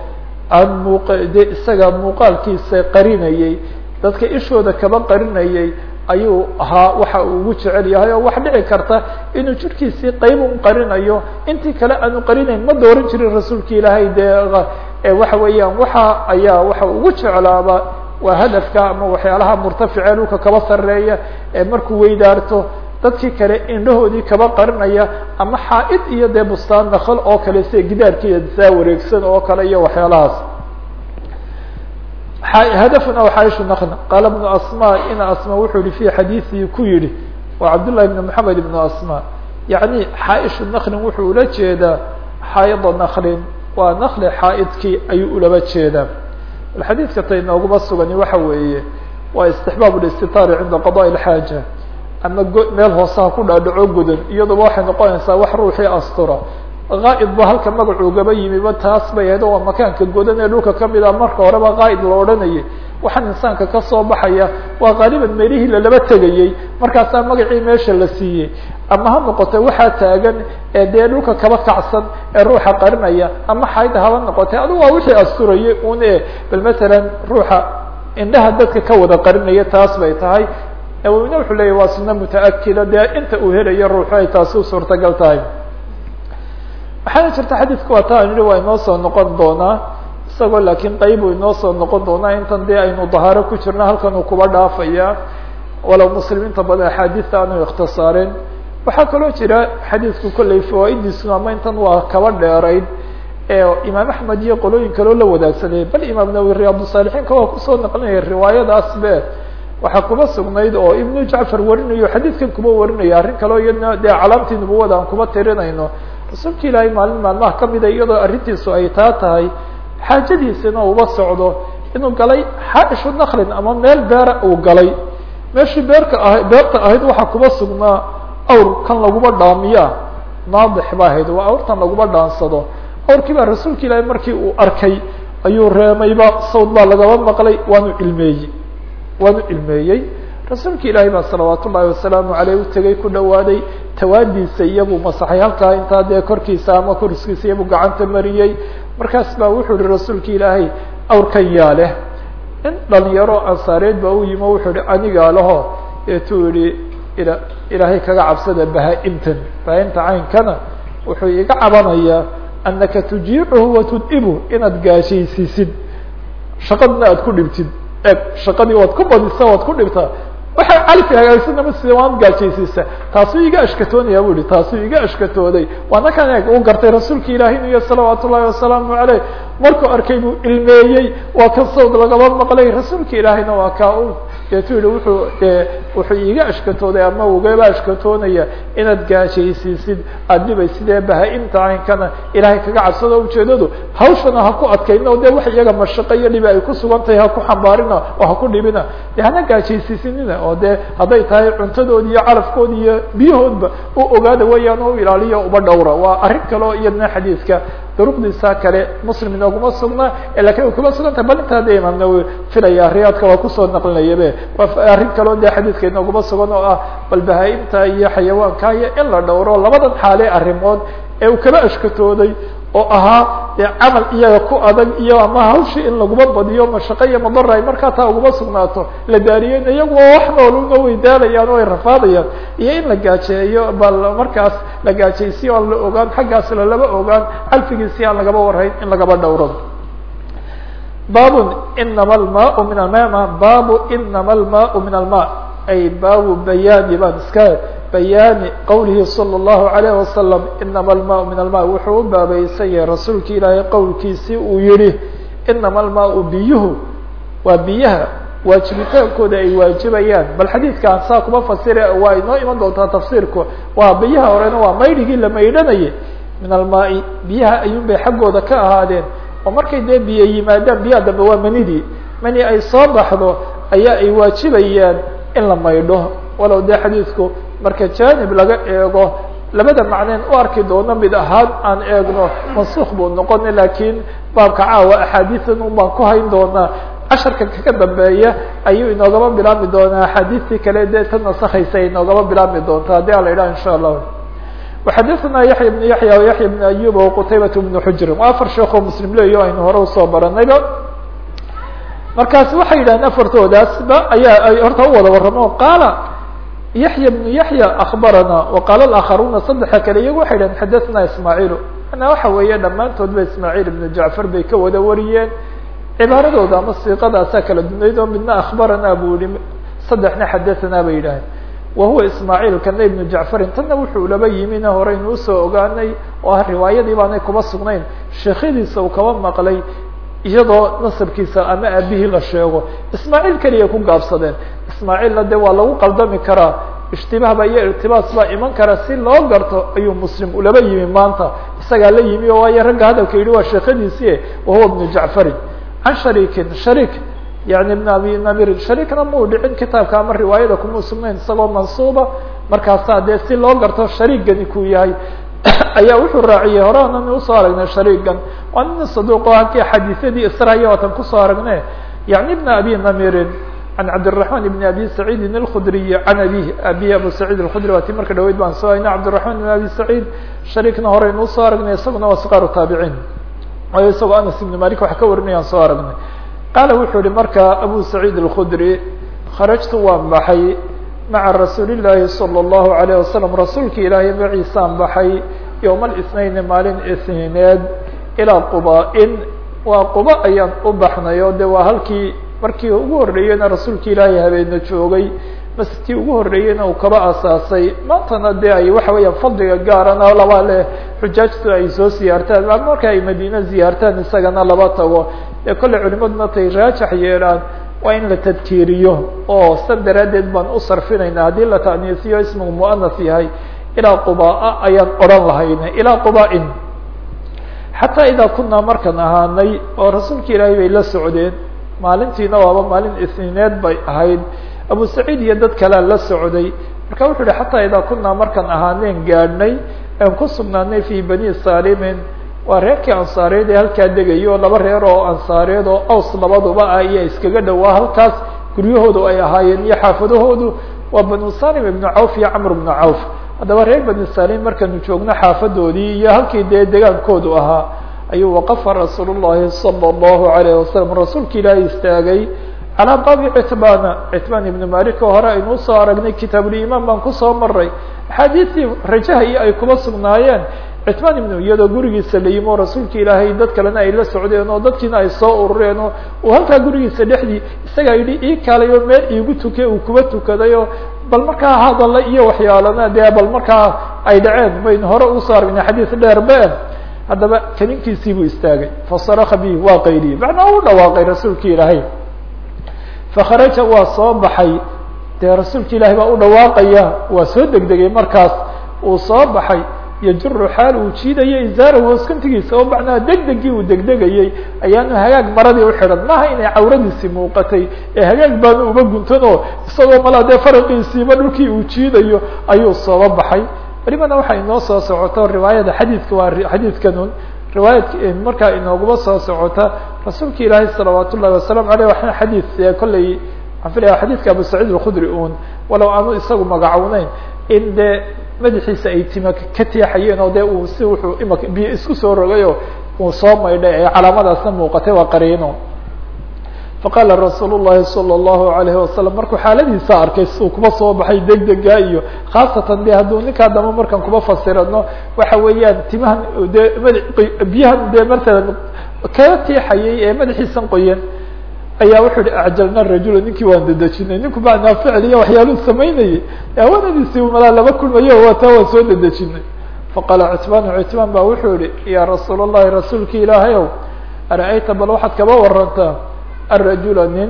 aan muuq de isaga muuqaalkiisa qarinayey dadka ishooda kaba qarinayay ayuu ahaa waxa uu ugu jecel yahay oo wax dhici karta inuu jirkiisii qayb un qarinayo. Intii kale aanu qarinayn ma dooran jirin rasuulka ilaahay dee waxa weeyaan waxa ayaa waxa ugu jeclaaba waa hadafka ama waxyaalaha murtafice dhulka kaba sareeya ee markuu weydaarto dadkii kale indhahoodii kaba qarinaya ama xaa-id iyo dee bustaan nakal oo kale sida gidaarkeeda saa wareegsan oo kale iyo waxyaalahaas hadafun aw xaishu nakna qaala bnu asma in asma wuxuu yihi fi xadiiثii ku yihi waa cabdullahi bn moxamed ibnu asma yacni xaa-ishu wuxuu ula jeedaa xaayada nakrin waa nakle xaa-idkii ayuu ulaba jeedaa. Xadiidka tay nooguma sugani waxa weeye waa istixbaab listitaari cinda qadaa اlxaaja ama meel hoose ku dhaadhaco gudan iyaduba waxay noqonaysaa wax ruuxii astura qaa'id ba halka magacuugaba yimiba taas bay ahayd oo makaanka godan ee dhulka ka mid a marka horeba qaa'id la odhanayay waxaan insaanka ka soo baxaya waa qaaliban meelihii lalaba tegayey markaasaa magacii meesha la siiyey. Ama ha noqote waxaa taagan ee dee dhulka kaba kacsan ee ruuxa qarinaya ama xayda haba noqotay adigu waa wixii asturayay un e bal masalan ruuxa indhaha dadka ka wada qarinaya taas bay tahay. Ina wuxuu leeyahy waa sunno mutaakida dee inta uu helayo ruuxu ay taasi u suurtagal tahay waxaana jirta xadiidka waa ta an yihi waa inoo soo noqon doonaa. Isagoo laakiin qayb uu inoo soo noqon doonaa intan dee aynu dahaaro ku jirna halkan uu kuba dhaafaya. Walow muslimiinta badan axaadiista aanu ikhtisaareen waxaa kaloo jira xadiidku kolley fawaa'idiisuna ama intan waa kaba dheerayd ee imaam axmed iyo qolooyin kaloo la wadaagsanayay. Bal imaam nawi riyaadsaalixiinka waa ku soo naqlinaya riwaayadaas be. Waxaa kuba sugnayd oo ibnu jacfar warinayo xadiidkan kuba warinaya arrin kaleo iyadna dee calaamtii nubuwada aan kuba tirinayno rasuulka ilaahay maalin maalmaha kamida iyadoo arrintiisu ay taa tahay xaajadiisina uba socdo. Inuu galay xaaishu naklin ama meel beera uu galay. Meeshii beerka aha beerta ahayd waxaa kuba sugnaa. Awr kan laguma dhaamiya. Naadix ba ahayd waa awrtan laguma dhaansado. Awrkii baa rasuulka ilaahay markii uu arkay ayuu reemayba sawd baa lagaba maqlay waanu ilmeeyey waanu ilmeeyey rasuulka ilaahay baa salawaat ullahi wasalaamu aleyh utegay ku dhawaaday tawaadiisa iyabuu masaxay halkaa intaa dee korkiisa ama korskiisa iyabuu gacanta mariyey. Markaas baa wuxuu yihi rasuulka ilaahay awrkan yaa in dhalinyaro ansaareed baa u yimi wuxuu yihi anigaa leho eetuu ila ilaahay kaga cabsada bahaa-imtan bahaa-imta caynkana wuxuu iga cabanayaa anaka tujiicuhu watud'ibu inaad gaashaysiisid shaqadna aad ku dhibtid. Eg shaqadii waad ku badisa waad ku dhibtaa waxay calfi hagaagsanama sida waan gaajaysiisa? Taasuu iga ashkatoonaya bu ihi taasuu iga ashkatooday. Waana kan uu gartay rasuulka ilaahi inu salawaat ullahi wasalaamu aleyh markuu arkay buu ilmeeyey waa kan sawd lagaba maqlay. Rasuulka ilaahina waa kaa u deetu yihi wuxuu dee wuxuu iga ashkatooday ama ugaba ashkatoonaya inaad gaashaysiisid aad sidee bahaa-imta caynkana ilaahay kaga cabsado ujeedadu. Hawshana ha ku adkayna o de wax iyaga mashaqo iyo dhibi ay ku sugan tahay ha ku xambaarina oo ha ku dhibina. De hana gaashaysiisinina oo de hadday tahay cuntadoodi iyo calafkoodi iyo biyahoodba u ogaada weeyaan o ilaaliyo uba dhowra. Waa arrin kaleo iyadna xadiidka duruqdiisa kale muslim inooguma sugna laakiin kuma sugan tahay bal intaa de imaam filaya riyaadka waa ku soo naqlinayabe arrin kaleo de xadiidka inooguma sugan oo ah bal bahaa-imta iyo xayawaanka in la dhowro labadan xaale arrimood ee uu kaba ashkatooday oo ahaa camal iyaga ku adag iyo ama hawshii in laguma badiyo mashaqo iyo madara ay markaa taa uguma sugnaato. La daariyeyn iyagu waa wax nooluna way daalayaan oo ay rafaadayaan. Iyo in la gaajeeyo bal markaas la gaajaysiyo aan la ogaan xaggaas lalaba ogaan calfigiisi aan lagaba warhayn in lagaba dhowro. Bab inama almaau min alma babu inama almaau min alma ay baabu bayaani baan iska bayaani qowlihi salى الlahu عalayه wasalam inama almaau min alma wuxuu u baabaysan yahay rasuulki ilaahay qowlkiisii uu yihi inama almaau biyuhu waa biyaha waajibitaankooda ay waajibayaan bal xadiidkaan saa kuma fasire waa inoo iman doontaa tafsiirku waa biyaha horena waa maydhigii la maydhanayay min almaai biyaha ayuun bay xaggooda ka ahaadeen oo markay dee biyo yimaadaan biyaha dambe waa manidii mani ay soo baxdo ayaa ay waajibayaan in la maydho walow dee xadiidku marka janib laga eego labada macneen u arki doono mid ahaan aan eegno mansuuk buu noqona lakiin baabka caawa axaadiian un baan ku hayn doonaa casharka ka dambeeya ayuu inoogaba bilaabmi doonaa axaadiistii kale dee ta nasakaysa inoogaba bilaabmi doonta haddii ala idhaha insha allah وxadثna yaحya بن yaحya yaحya بن ayub وqtaybaة بن xujr waa afar sheekoo mslim leyo aynu hore usoo baranayba markaas waxay yidhahdeen afartoodaasba ayaa horta u wada waramo qaala yaحya بن yaحya aخbarana وqaala الآkخaruna saddexa kale iyagu waxay yidhahdeen xadaثna ismaaعiil mana waxa weeye dhammaantoodba ismaaعiil بن jacfar bay ka wada wariyeen cibaaradooda ama siiqadaasaa kala dunayd oo midna aخbarana buu yihi saddexna xadaثna bay yidhahdeen wahuwa ismaaعiil kana ibnu jacfarin tanna wuxuu laba yimina horeynu usoo ogaanay oo ah riwaayadii baanay kuma sugnayn sheekhadiisa uu kaba maqlay iyadoo nasabkiisa ama aabihii la sheego ismaaعiil keliya ku gaabsadeen ismaaعiilna de waa lagu qaldami karaa. Ishtibaahba iyo irtibaas baa iman kara si loo garto ayuu muslim ulaba yimi maanta. Isagaa la yimi oo waayo ragga hadalka yidhi waa sheekhadiisii wahuwa ibnu jacfarin can shariikin shariik yani ibn abi namir sharikna muu dhicin kitaabka ama riwaayada kuma sugnayn isagoo mansuuba. Markaasaa dee si loo garto shariigani kuu yahay. Ayaa wuxuu raaciyey horeanan u soo aragnay shariigan waa nin saduuqo halkii xadiisyadii israya waatan ku soo aragne yani ibn abi namirin can cabdالرaحman ibn abi saciidin الkudriy can abih abi abu saciid الkudri waa ti marka dhaweyd baan soo hayna cabdiلرaحman ibn abi saciid sharikna horeynu usoo aragnay isaguna waa sqaaru taabiciin waayo isagoo anas ibn malik wax ka warinayaan soo aragnay qaala wuxuu yihi marka abu saciid الkudri kharajtu waan baxay maca rasuuli الlaahi salى الlahu عalيه wasalam rasuulki ilaahay maciisaan baxay yowma اlisnayn maalin isniineed ilaa quba-in waa quba ayaan u baxnay oo de waa halkii markii ugu horreeyeyna rasuulki ilaahay habeena joogay masjidkii ugu horreeyeyna uu kaba asaasay. Maantana de ay waxa weeyaan fadliga gaarana laba leh xujaajtu ay soo siyaartaan marka ay madiine ziyaartaan isagana laba tago. Ee kolley culimaduna tay raajax yeelaan waa in la tadkiiriyo oo san daraaddeed baan u sarfinayna haddii la ta'niisiyo ismigu muanas yahay ilaa qubaa ayaan odhan lahayna ilaa qubaa-in xataa idaa kunaa markaan ahaanay oo rasuulka ilaahay bay la socdeen maalintiina waaba maalin isniineed bay ahayd. Abu saciid iyo dad kalea la socday. Marka wuxuu yihi xataa idaa kunaa markaan ahaaneen gaadhnay aan ku sugnaanay fi bani salimin waa reerkii ansaareed ee halkaa degayo laba reer oo ansaareed oo aws labaduba ah iyo iskaga dhowaa halkaas guryahoodu ay ahaayeen iyo xaafadahoodu waa banu salim ibnu cawf iyo camr ibnu cawf. Haddaba reer bani salim markaanu joogno xaafadoodii iyo halkii dee degaankoodu ahaa ayuu waqafa rasuul الlahi salى الlahu عalayه wasalam rasuulka ilaahay istaagay calaa baabi citbaana citbaan ibnu malik oo hore aynu usoo aragnay kitaabulimaan baan kusoo maray axaadiistii rajahay ay kuma sugnaayeen citbaan ibnu iyadoo gurigiisa la yimi oo rasuulka ilaahay dad kalena ay la socdeen oo dadkiina ay soo urureen oo uu halkaa gurigiisa dhexdii isagaa yidhi ii kaalayo meel iigu tuke uu kuba tukadayo bal markaa hadalla iyo waxyaalana dee bal markaa ay dhaceen baynu hore usoo aragnay xadiis dheer be haddaba keninkiisii buu istaagay fasaraka bi waa qayliyey macnaa u dhawaaqay rasuulka ilaahay. Fakharaja waa soo baxay. Dee rasuulka ilaahay baa u dhawaaqaya waa soo degdegay markaas uu soo baxay yajuru xaal uu jiidayo izaara hooskantigiisa oo macnaha degdegii uu degdegayey ayaanu hagaag maradii uxidhan maaha inay cawradiisii muuqatay ee hagaag baanu uba guntan oo isagoo malaa dee faraqiisiiba dhulkii uu jiidayo ayuu sooba baxay welibana waxaa inoo soo socoto riwaayada xadiidka waa xadiidkanun riwaayad markaa inooguma soo socota rasuulka ilaahay salawaat ullahi wasalaamu aleyh waxna xadiid kolley waxaan filaya xadiidka abu saciid alkhudri un walow aanu isagu magacowneyn in dee madaxiisa ay tima ka teexayeen oo dee uu si wuxuu imaka biyo isku soo rogayo uu soo maydhay ee calaamadaasna muuqatay waa qariino faqaala rasuul الlahi salى الlahu عalayhi wasalam markuu xaaladiisa arkay siduu kuba soo baxay deg dega iyo khaasatan de hadduu ninkaa damba markaan kuba fasirano waxa weeyaan timahan dee mad biyahan dee martalan kaga tiixayay ee madaxiisan qoyan ayaa wuxuu hi acjalna rajula ninkii waan dedejinay ninku macnaa ficliya waxyaaluu samaynayay haweenadiisii malaa laba kulmayo wataa waan soo dedejinay faqaala cutbaan cutbaan ba wuxuu yihi ya rasuul الlahi rasuulki ilaahay ow ara-ayta bal waxaad kaba warantaa arajula nin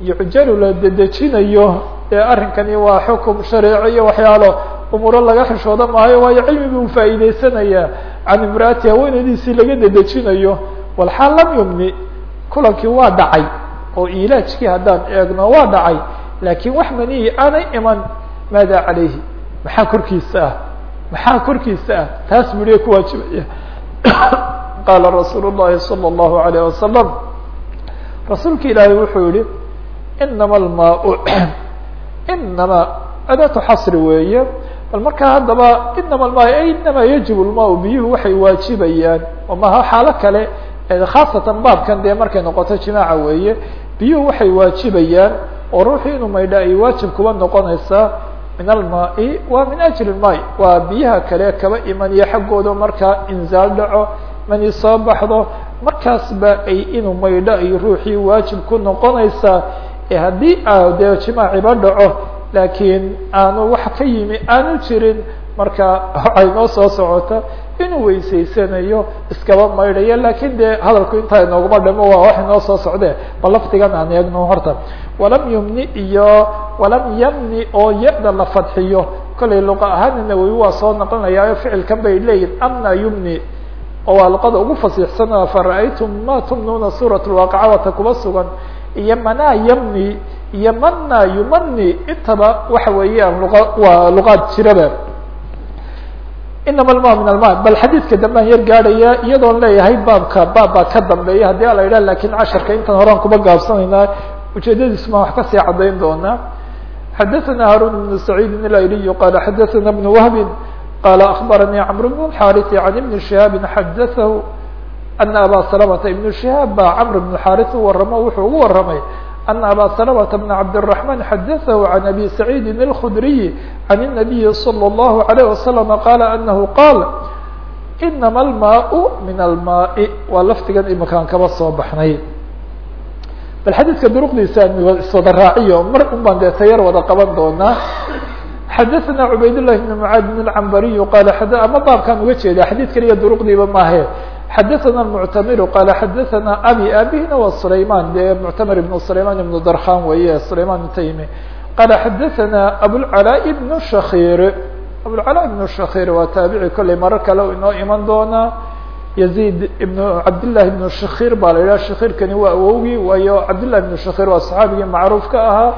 yucjalu la dedejinayo ee arrinkani waa xukum shareeco iyo waxyaalo umuuro laga xishooda maayo waayo cilmi buu faa'iideysanayaa can imraati haweenadiisii laga dedejinayo walxaal lam yumni kulankii waa dhacay oo ilaajkii haddaan eegno waa dhacay laakiin wax maniyi aanay iman maada calayhi maxaa korkiisa ah maxaa korkiisa ah taas buliya ku waajibaya qaala rasuul الlahi salى الlahu عalيه wasalam rasuulka ilaahay wuxuu yihi inama almaa inama adaatu xasri weeye. Bal markaa haddaba inama alma inama yajib lmaa biyuhu waxay waajibayaan. Oo maha xaalo kale khaasatan baabkan dee markay noqoto jimaaca weeye biyuhu waxay waajibayaan. Oo ruuxii inuu maydha ay waajib kuba noqonaysaa min almaai wa min ajli lmaai waa biyaha kale kaba imaniyo xaggooda markaa inzaal dhaco mani soo baxdo markaas ba ay inuu maydho ay ruuxii waajib ku noqonaysaa ee haddii dee jimaaciba dhaco laakiin aanu wax ka yimi aanu jirin marka waxay noo soo socota inuu weysaysanayo iskaba maydhayo laakiin dee hadalku intaa inooguma dhamo waa wax inoo soo socde bal lafdigan aan eegno horta. Walam yumni iyo walam yamni oo ya-da la fadxiyo. Kollay luqa ahaan nawowi waa soo naqlinayaayo ficilkan bay leeyihiin amna yumni oo waa luqada ugu fasiixsana fara-aytum ma tumnuuna suurat lwaaqica wata kuba sugan iyo manaa yamni iyo mana yumani intaba waxa weeyaan luqa waa luqaad jiraba inama alma min alma bal xadiidka dambaan yar gaadhaya iyadoon leeyahay baabka baab baa ka dambeeya haddii ala yidhah lakin casharka intan horaan kuba gaabsanaynaa ujeedadiisu maan wax kasii caddayn doonaa xadaثana haarun بn سacيid اlayliy qala xadaثana بn wahbi qala akbaranii cmr bn الxariث عan ibn شihaabi xadaثahu ana aba salamta ibn shihaab baa cmr bn xariث u waramo wuxuu ugu waramay أن abا سلمة بن عبدالرحمن xdثه عن أbي سعيد الخdري عن النبي صلى الله عليه وسلم قال أنه قال إنما الماء من الماء waa lfdigan imakaan kaba soo baxnay bal xadيثka drqdiisa iswada raaciyo mar un baan dee tayar wada qaban doonaa xadaثna عubayd للh بن معاad بن العنbري qال ama baabkaan uga jeeda xadيث kaliya drqdiiba maahe xadaثna المctamir qal xadaثna abi abihina wa سlayman de mctamir ibn سlayman ibn darkhan weeye سlayman taymi qala xadaثna abulcalaa ibn shakir abulcalaa ibn shakir waa taabici kolley marar kale inoo iman doonaa yazid ibn cabdillahi ibn shakir baa la yidhaha shakirkani waa awowgii waayo cabdillahi ibn shakir waa saxaabigii macruufka ahaa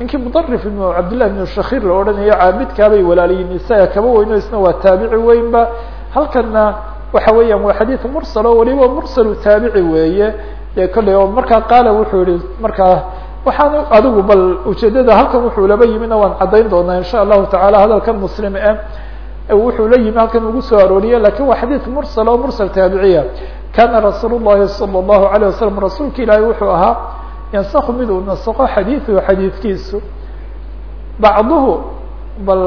ninkii mudarif ibn cabdillahi ibn shakir la odhanayo caabidkaabay walaaliyiin isaga kaba weyno isna waa taabici weynba halkana waxa weeyaan waa xadiid mursal oo waliba mursalu taabici weeye dee kolley oo markaa qaala wuxuu yihi markaa waxaan adigu bal ujeedada halkan wuxuu laba yimina waan caddayn doonaa insha allahu tacaala hadalkan muslim e wuxuu la yimi halkan ugu soo arooriye lakin waa xadiid mursal oo mursal taabiciya kana rasuul llahi salى الlahu عalيه wasalam rasuulka ilaahi wuxuu ahaa yansaku mid uu nasaqo xadiiثhu xadiidkiisu bacduhu bal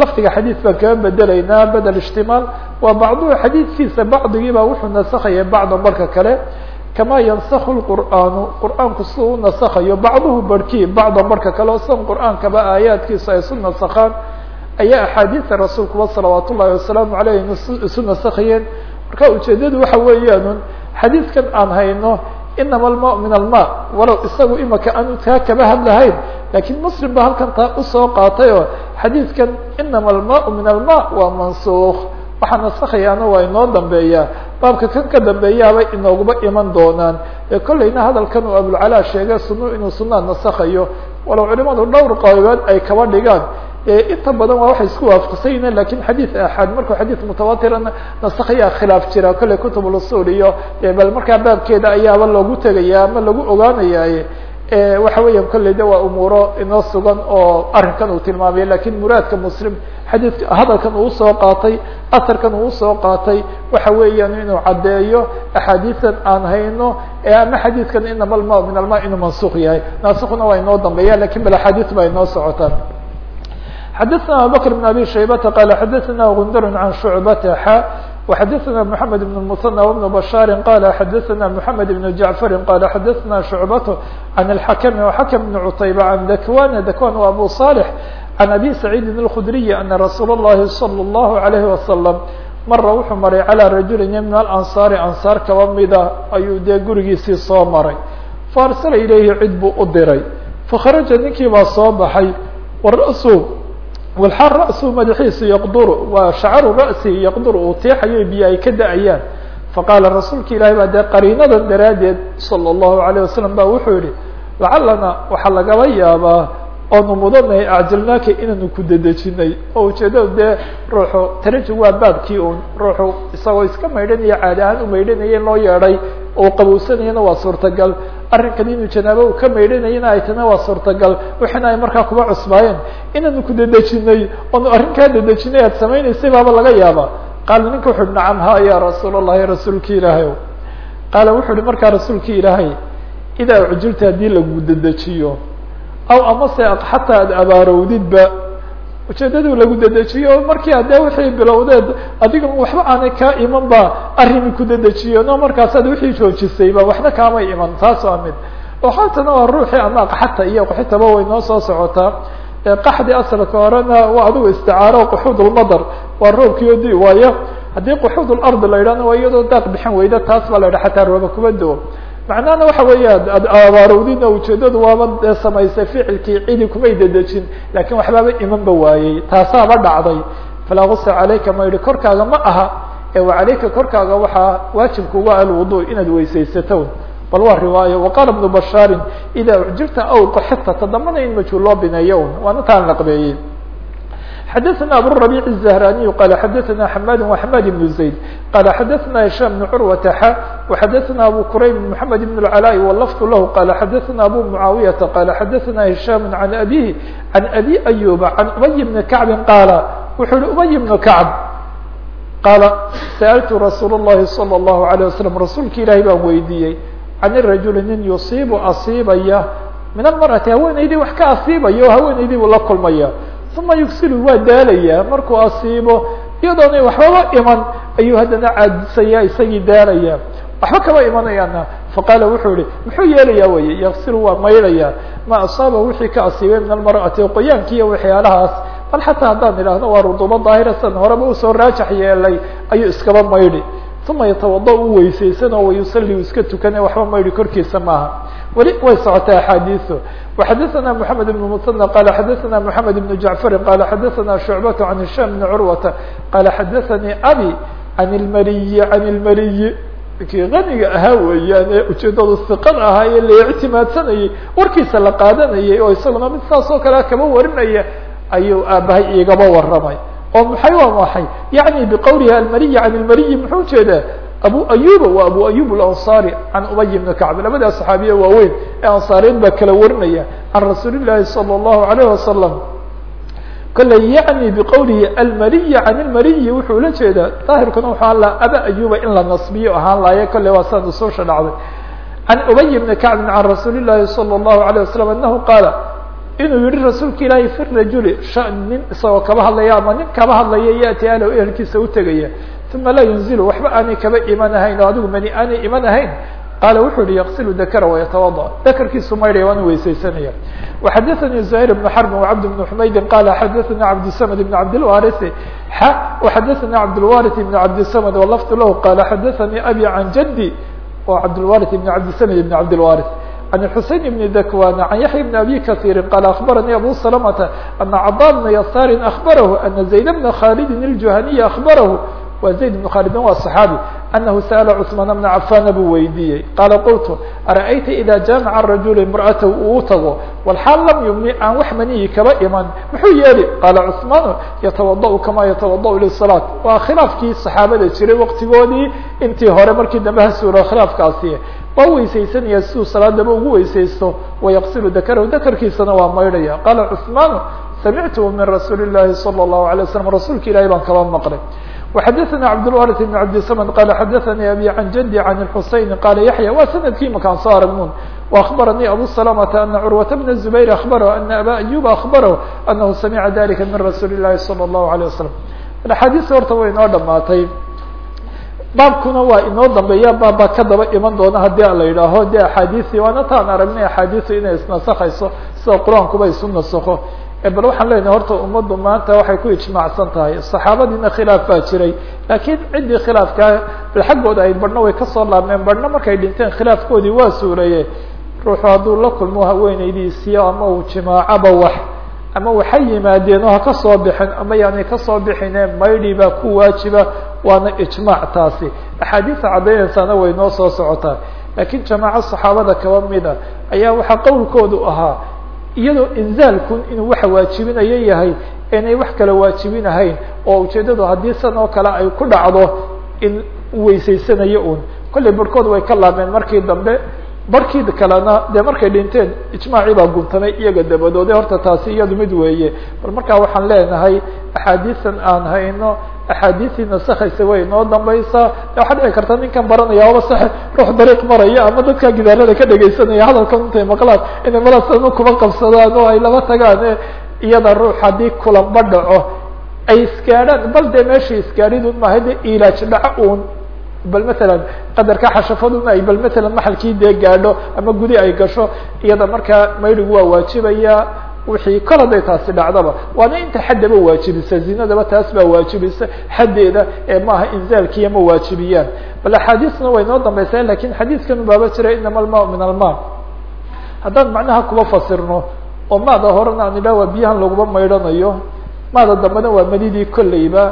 lafdiga xadiid baan kaga bedelaynaa bedel ijtimaal waa bacduhu xadiidkiisa bacdigiiba wuxuu nasakaya bacda marka kale kama yansaku lqur'aanu qur'aanku siduu u nasakayo bacduhu barhkii bacda marka kale oo san qur'aankaba aayaadkiisu ay isu nasakaan ayaa axaadiida rasuulkuba salawaat ullahi wasalaamu aleyh isu nasakayeen marka ujeedadu waxa weeyaanun xadiidkan aan hayno inama alma min alma walow isagu imaka aanu taa kaba hadlahayn lakiin muslim ba halkan taa u soo qaatay oo xadiidkan inama almaau min alma waa mansuuk waxaa nasakhayaana waa inoo dambeeyaa baabka kan ka dambeeyaabay inooguba iman doonaan. Ee kolleyna hadalkan uu abulcalaa sheegay sunu inuu sunaa nasakhayo. Walow culimadu dhowr qaybood ay kaba dhigaan inta badan waa waxay isku waafaqsanyina laakiin xadiid axaad markuu xadiid mutawatira nasakhayaa khilaaf jira kolley kutub usul iyo bal markaa baabkeeda ayaaba loogu tegaya ama lagu ogaanayaaye waxa weya kolley waa umuuro inoo sugan oo arrinkan uu tilmaamaya laakiin muraadka muslim xadiidka hadalkan uu u soo qaatay asarkan uu u soo qaatay waxa weeyaan inuu caddeeyo axaadiisan aan hayno ama xadiidkan inama alma min alma inuu mansuk yahay. Naasukna waa inoo dambeeya laakiin bal axaadiis baa inoo socotaan xadaثna abubakr بn abi shaybata qala xadaثna gundar can shucbata xa وxadثna محamed بن المثنى وبن بشhاr qال xadثna محamed بن جعفr qال xadثna شhuعبة عن الحkم وحkم بن cتيبة عن dكوان dكوان و أbو صالح عن أbي سعيد الخdري أن رsuuل اللhi صلى الله عليه وسلم mara wuxuu maray عalى رaجuل min الأنصاr أنصاar kaba mida ayuu dee gurigiisii soo maray فarsla ilayhi cid buu u diray fakharaجa ninkii baa soo baxay wrأسu walxaal ra'su madaxiisu yaqduru waa shacaru ra'si yaqduru uu tiixayo biyo ay ka da'ayaan faqaala rasuulka ilaahi baa dee qariinadan daraaddeed sala allahu alayh wasalam ba wuxuu yihi lacalana waxaa lagaba yaabaa oonu mudanay acjalnaaka inaanu ku dedejinay oo ujeedada dee ruuxu tarajug waa baabkii un ruuxu isagoo iska maydhanaya caadi ahaan u maydhanaya in loo yeedhay oo qabowsanayana waa suurtagal. Arrinkan inuu janaabo uu ka maydhanayana ay tana waa suurtagal. Waxina ay markaa kuba cusbaayeen. Inaanu ku dedejinay oonu arrinkaa dedejinay aad samaynaysay baaba laga yaaba. Qaala ninka wuxu uhi nacam ha ya rasuul allahi rasuulki ilaahay qaala wuxu uhi markaa rasuulki ilaahay idaa cujilta haddii lagu dedejiyo aw amase xataa ad abaarowdidba ujeedaduu lagu dedejiyo markii adee wixii bilowdeed adiga waxba aanay kaa iman ba arrini ku dedejiyo no markaasaad wixii joojisayba waxna kaamay iman taas waa mid. Oo haatana waa ruuxii ama qaxata iyo qaxitaba way noo soo socotaa qaxdi asalka horena waa adigu isticaaro quxuud lmadar waa roobkii odi waayo. Haddii quxuud lard la yidhahna waa iyadoo daaq bixin weyda taas baa la yidhaha xataa rooba kuma do macnahana waxa weeya ad abaarowdina ujeedadu waaba dee samaysay ficilkii cidi kumay dedejin laakiin waxbaaba imanba waayey taasaaba dhacday. Falaa gusa calayka ma yihi korkaaga ma aha ee wa calayka korkaaga waxaa waajibkuga alwudu inaad weysaysato. Bal waa riwaayo waqaala ibnu bashaarin idaa ucjirta aw qaxita tadamana in majhuul loo bineeyo. Waana taan laqbeeyey xadaثna aburaبيع الزهrاني qال xadaثna حmاd وحmاd بن زayd qال xadaثna هiشام بن curwة x وxadaثna abu qrayb محamed بن العلاء واللفظ lah qال xadaثna abu معaaوiyةa qال xadaثna هiشام عan abيه عan أbي أyوب عan أبي بن كعب qاaل wuxuu hi أبي بن كعب qاaل sألت رasuul الlahi صلى الله عليه وسلم rasuulki ilahi baan weydiiyey عan الرaجuل nin yuصiib asiibaya min الmرأةi haweenaydii wax ka asiibaya o haweenaydii buu la kulmaya uma yugsilu waa daalayaa markuu asiibo iyadoonay waxbaba iman ayuu haddana caadisaya isagii daalaya waxba kama imanayaana faqaala wuxuu yihi muxuu yeelayaa weye yaksilu waa maydhaya ma asaaba wixii ka asiibay min almar'ati qoyaanki iyo waxyaalahaas bal xataa haddaan idhaahno waa rudubo daahira horeba u soo raajax yeelay ayuu iskaba maydhi uma yatawada u weysaysan oo wayusali iska tukane waxba maydhi korkiisa maaha weli way socotaa axaadiiu وxadaثna محamed بن مثنى qala xadaثna محamed بن جaعفr qala xadaثna شhuعبة عan هiشام بن curwata qala xadaثnii abي عan الmariyi عan الmariyi kiiganiga ahaa weeyaan ee ujeedadu siqada ahaa ee la ictimaadsanayay warkiisa la qaadanayay oo isaguna mid saas oo kale kaba warinaya ayuu aabahay igaba waramay oo maxay waa maxay yaعni bqowlihi almariyi عan الmariyi muxuu ujeedaa abu ayuba waa abu ayub اlansari can ubay bni kacb labada saxaabiya waaweyn ee ansaariyeed baa kala warinaya can rasuuli llahi salى اllahu alayh wasalam kale yaعni bqowlihi almariyi can اlmariyi wuxuu la jeedaa daahirkuna wuxuu ala aba ayuba in la nasbiyo ahaan laayo kale waa saa nusuusha dhacday can ubay bni kacbin can rasuuli llahi salى اllahu alayه wasalam anahu qaala inuu yihi rasuulka ilaahi fi rajuli shan nin isagoo kaba hadlaya ama nin kaba hadlaya yati ahlo ehelkiisa utegaya uma laa yunzilu waxba aanay kaba iman ahayn oo adigu mani aanay iman ahayn qaala wuxuu yihi yaqsilu dakra wayatawada dakarkiisu maydhaya waana weysaysanaya وxadaثnي زهير بن حرب وcبد بن حmayd qala xadaثnي cبدالسمد بن cبدالوارث x وxadaثnي cبدالوارث بن cبدالسمد واللفظ lah qala xadaثnي أbي عن jدي و cبدالوارث بن cبدالسمد بن cبدالوارث عن الحuسين بن ذكوان عن يحيى بن أbي كثير قال أخبرني أبو سلمة أن cضا بن يسار أخبره أن زيد بن خالد الجهني أخبره wa زayd بن khاldin waa صحاabي أنه sأل cثمان بن عفاn buu weydiiyey qاla qلت أرأyta إdا جامع الرaجuل امرأaته uu tago والxاal lam yمni aan wax maniyi kaba iman muxuu yeeli qاla cثمان yتوaضأ kama yتوaضأ للصلاة waa khilaafkii صحaabada jiray waqtigoodii intii hore markii dambe ha suuro khilaafkaasi waa weysaysanaya siduu salaadaba ugu weysaysto wayaqsilu dakarahu dakarkiisana waa maydhaya qaala cثmaan samictu min rasuuli الlahi salى الlahu عalيه waslm rasuulka ilahi baan kaba maqlay وxadثnي cبdالوارث بن cبدالسمد qال xadثnي أbي عن جدي عن الحuseين qال yaحyى waa snadkii makaan soo aragnuun وأخبرني أbو سلمة أن cروة بن الزبير أخبره أن أbا أيوب أخبره أنه سمع ذلika min رasuuل الlahi صلى الله عليه وسلم أxاadiث horta way inoo dhamaatay baabkuna waa inoo dambeeya baabba ka daba iman doona hadii la yidhaaho de axaadiثi waana taan aragnay axaadiثu inay isnasakayso sida qur-aankuba isu nasako bal waxaan leenahay horta ummaddu maanta waxay ku ijmaacsan tahay. Saxaabadiina khilaaf baa jiray. Laakiin ciddii khilaafkaa bal xaggooda ay barhno way ka soo laabmeen. Barhno markay dhinteen khilaafkoodii waa suureeye ruuxu hadduu la kulmo haweenaydiisiyo ama uu jimaacoba wax ama waxay yimaadeen oo ha ka soo bixin ama yaanay ka soo bixine maydhi baa ku waajiba waana ijmaac taasi. Axaadiisa caddaynaysaana way noo soo socotaa. Laakiin jamaaco saxaabada kaba mida ayaa waxaa qowlkoodu ahaa iyadoo inzaalkun inuu waxa waajibinayo yahay inay wax kala waajibinahayn oo ujeedadu haddii san oo kale ay ku dhacdo in weysaysanayo un kollay barhkood way ka laabmeen markii dambe barhkii kalena dee markay dhinteen ijmaacii baa guntamay iyaga dabadoode horta taasi iyadu mid weeye. Bal markaa waxaan leenahay axaadiisan aan hayno axaadiistii nasakaysa way inoo dambaysaa waxaa dhici karta ninkan baranaya oba sax ruux dariiq maraya ama dadka gidaarada ka dhegaysanaya hadalkan intay maqlaan inay malasan kuma qabsadaan oo ay laba tagaan iyada ruux haddii kulanba dhaco ay isgaadhaan bal dee meesha isgaadhidun maaha de ilaaj dhaco un bal matalan qadarka xashafaduna ay bal matalan maxalkii dee gaadho ama gudi ay gasho iyada markaa maydigu waa waajibaya wixii kol haday taasi dhacdaba waana inta xaddaba waajibisa zinadaba taas baa waajibisa. Xaddeeda ee maaha inzaalkiiya ma waajibiyaan. Bal axaadiisna way noo dambaysaa laakiin xadiidkan baaba jira inama alma min haddaan macnaha kuba fasirno oo maada horena aan idhaha waa biyahan laguma maydhanayo maada dambena waa manidii kolleyba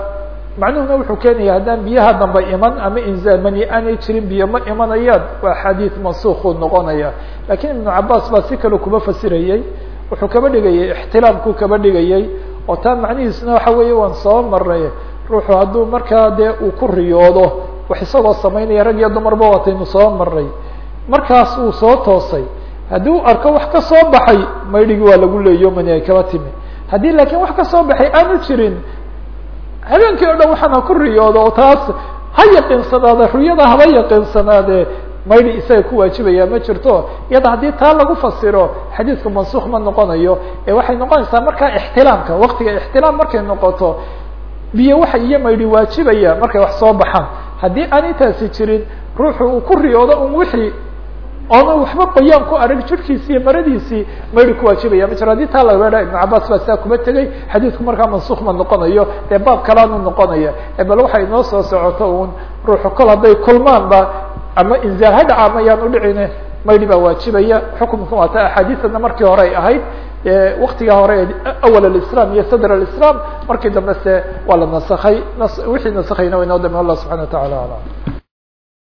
macnuhuna wuxuu keenaya haddaan biyaha dambe iman ama inzaal mani aanay jirin biyo ma imanayaan waa xadiid mansuukuu noqonaya. Lakin ibnu cabaas baa si kale kuba fasirayey wuxuu kaba dhigayay ixtilaamkuu kaba dhigayay oo taa macnihiisuna waxa weeye waan soo maray ruuxu hadduu markaa dee uu ku riyoodo wax isagoo samaynaya rag iyo dumarba wataynu soo maray markaas uu soo toosay. Haddii u arko wax ka soo baxay maydhigii waa lagu leeyo mani ay kaba timi. Haddii laakiin wax ka soo baxay aanu jirin habeenkii o dhan waxaana ku riyoodo oo taas ha yaqiinsanaade ruyada haba yaqiinsanaade maydhi isaga ku waajibaya ma jirto. Iyada haddii taa lagu fasiro xadiidku mansuuk ma noqonayo. Ee waxay noqonaysaa markaa ixtilaamka waktiga ixtilaam markay noqoto biyo waxa iyo maydhi waajibaya markay wax soo baxaan. Haddii aan intaasi jirin ruuxu uu ku riyoodo un wixii oona waxba qoyaan ku arag jirkiisi iyo maradiisii maydhi ku waajibaya. Ma jiro haddii taa laga ibnu cabaas baa sidaa kuma tegay xadiidku markaa mansuuk ma noqonayo. Dee baab kalaanu noqonaya. Bal waxay inoo soo socoto un ruuxu kol hadday kulmaanba ama inzaal ha dhaca ama yaan udhicine maydhi baa waajibaya. Xukumka waa ta axaadiisana markii hore ay ahayd waktigaa hore awal alislam iyo sadr alislam markii dambe se waa la nasakay wixii nasakhayna wa inoo dame allah subxana wa tacala alam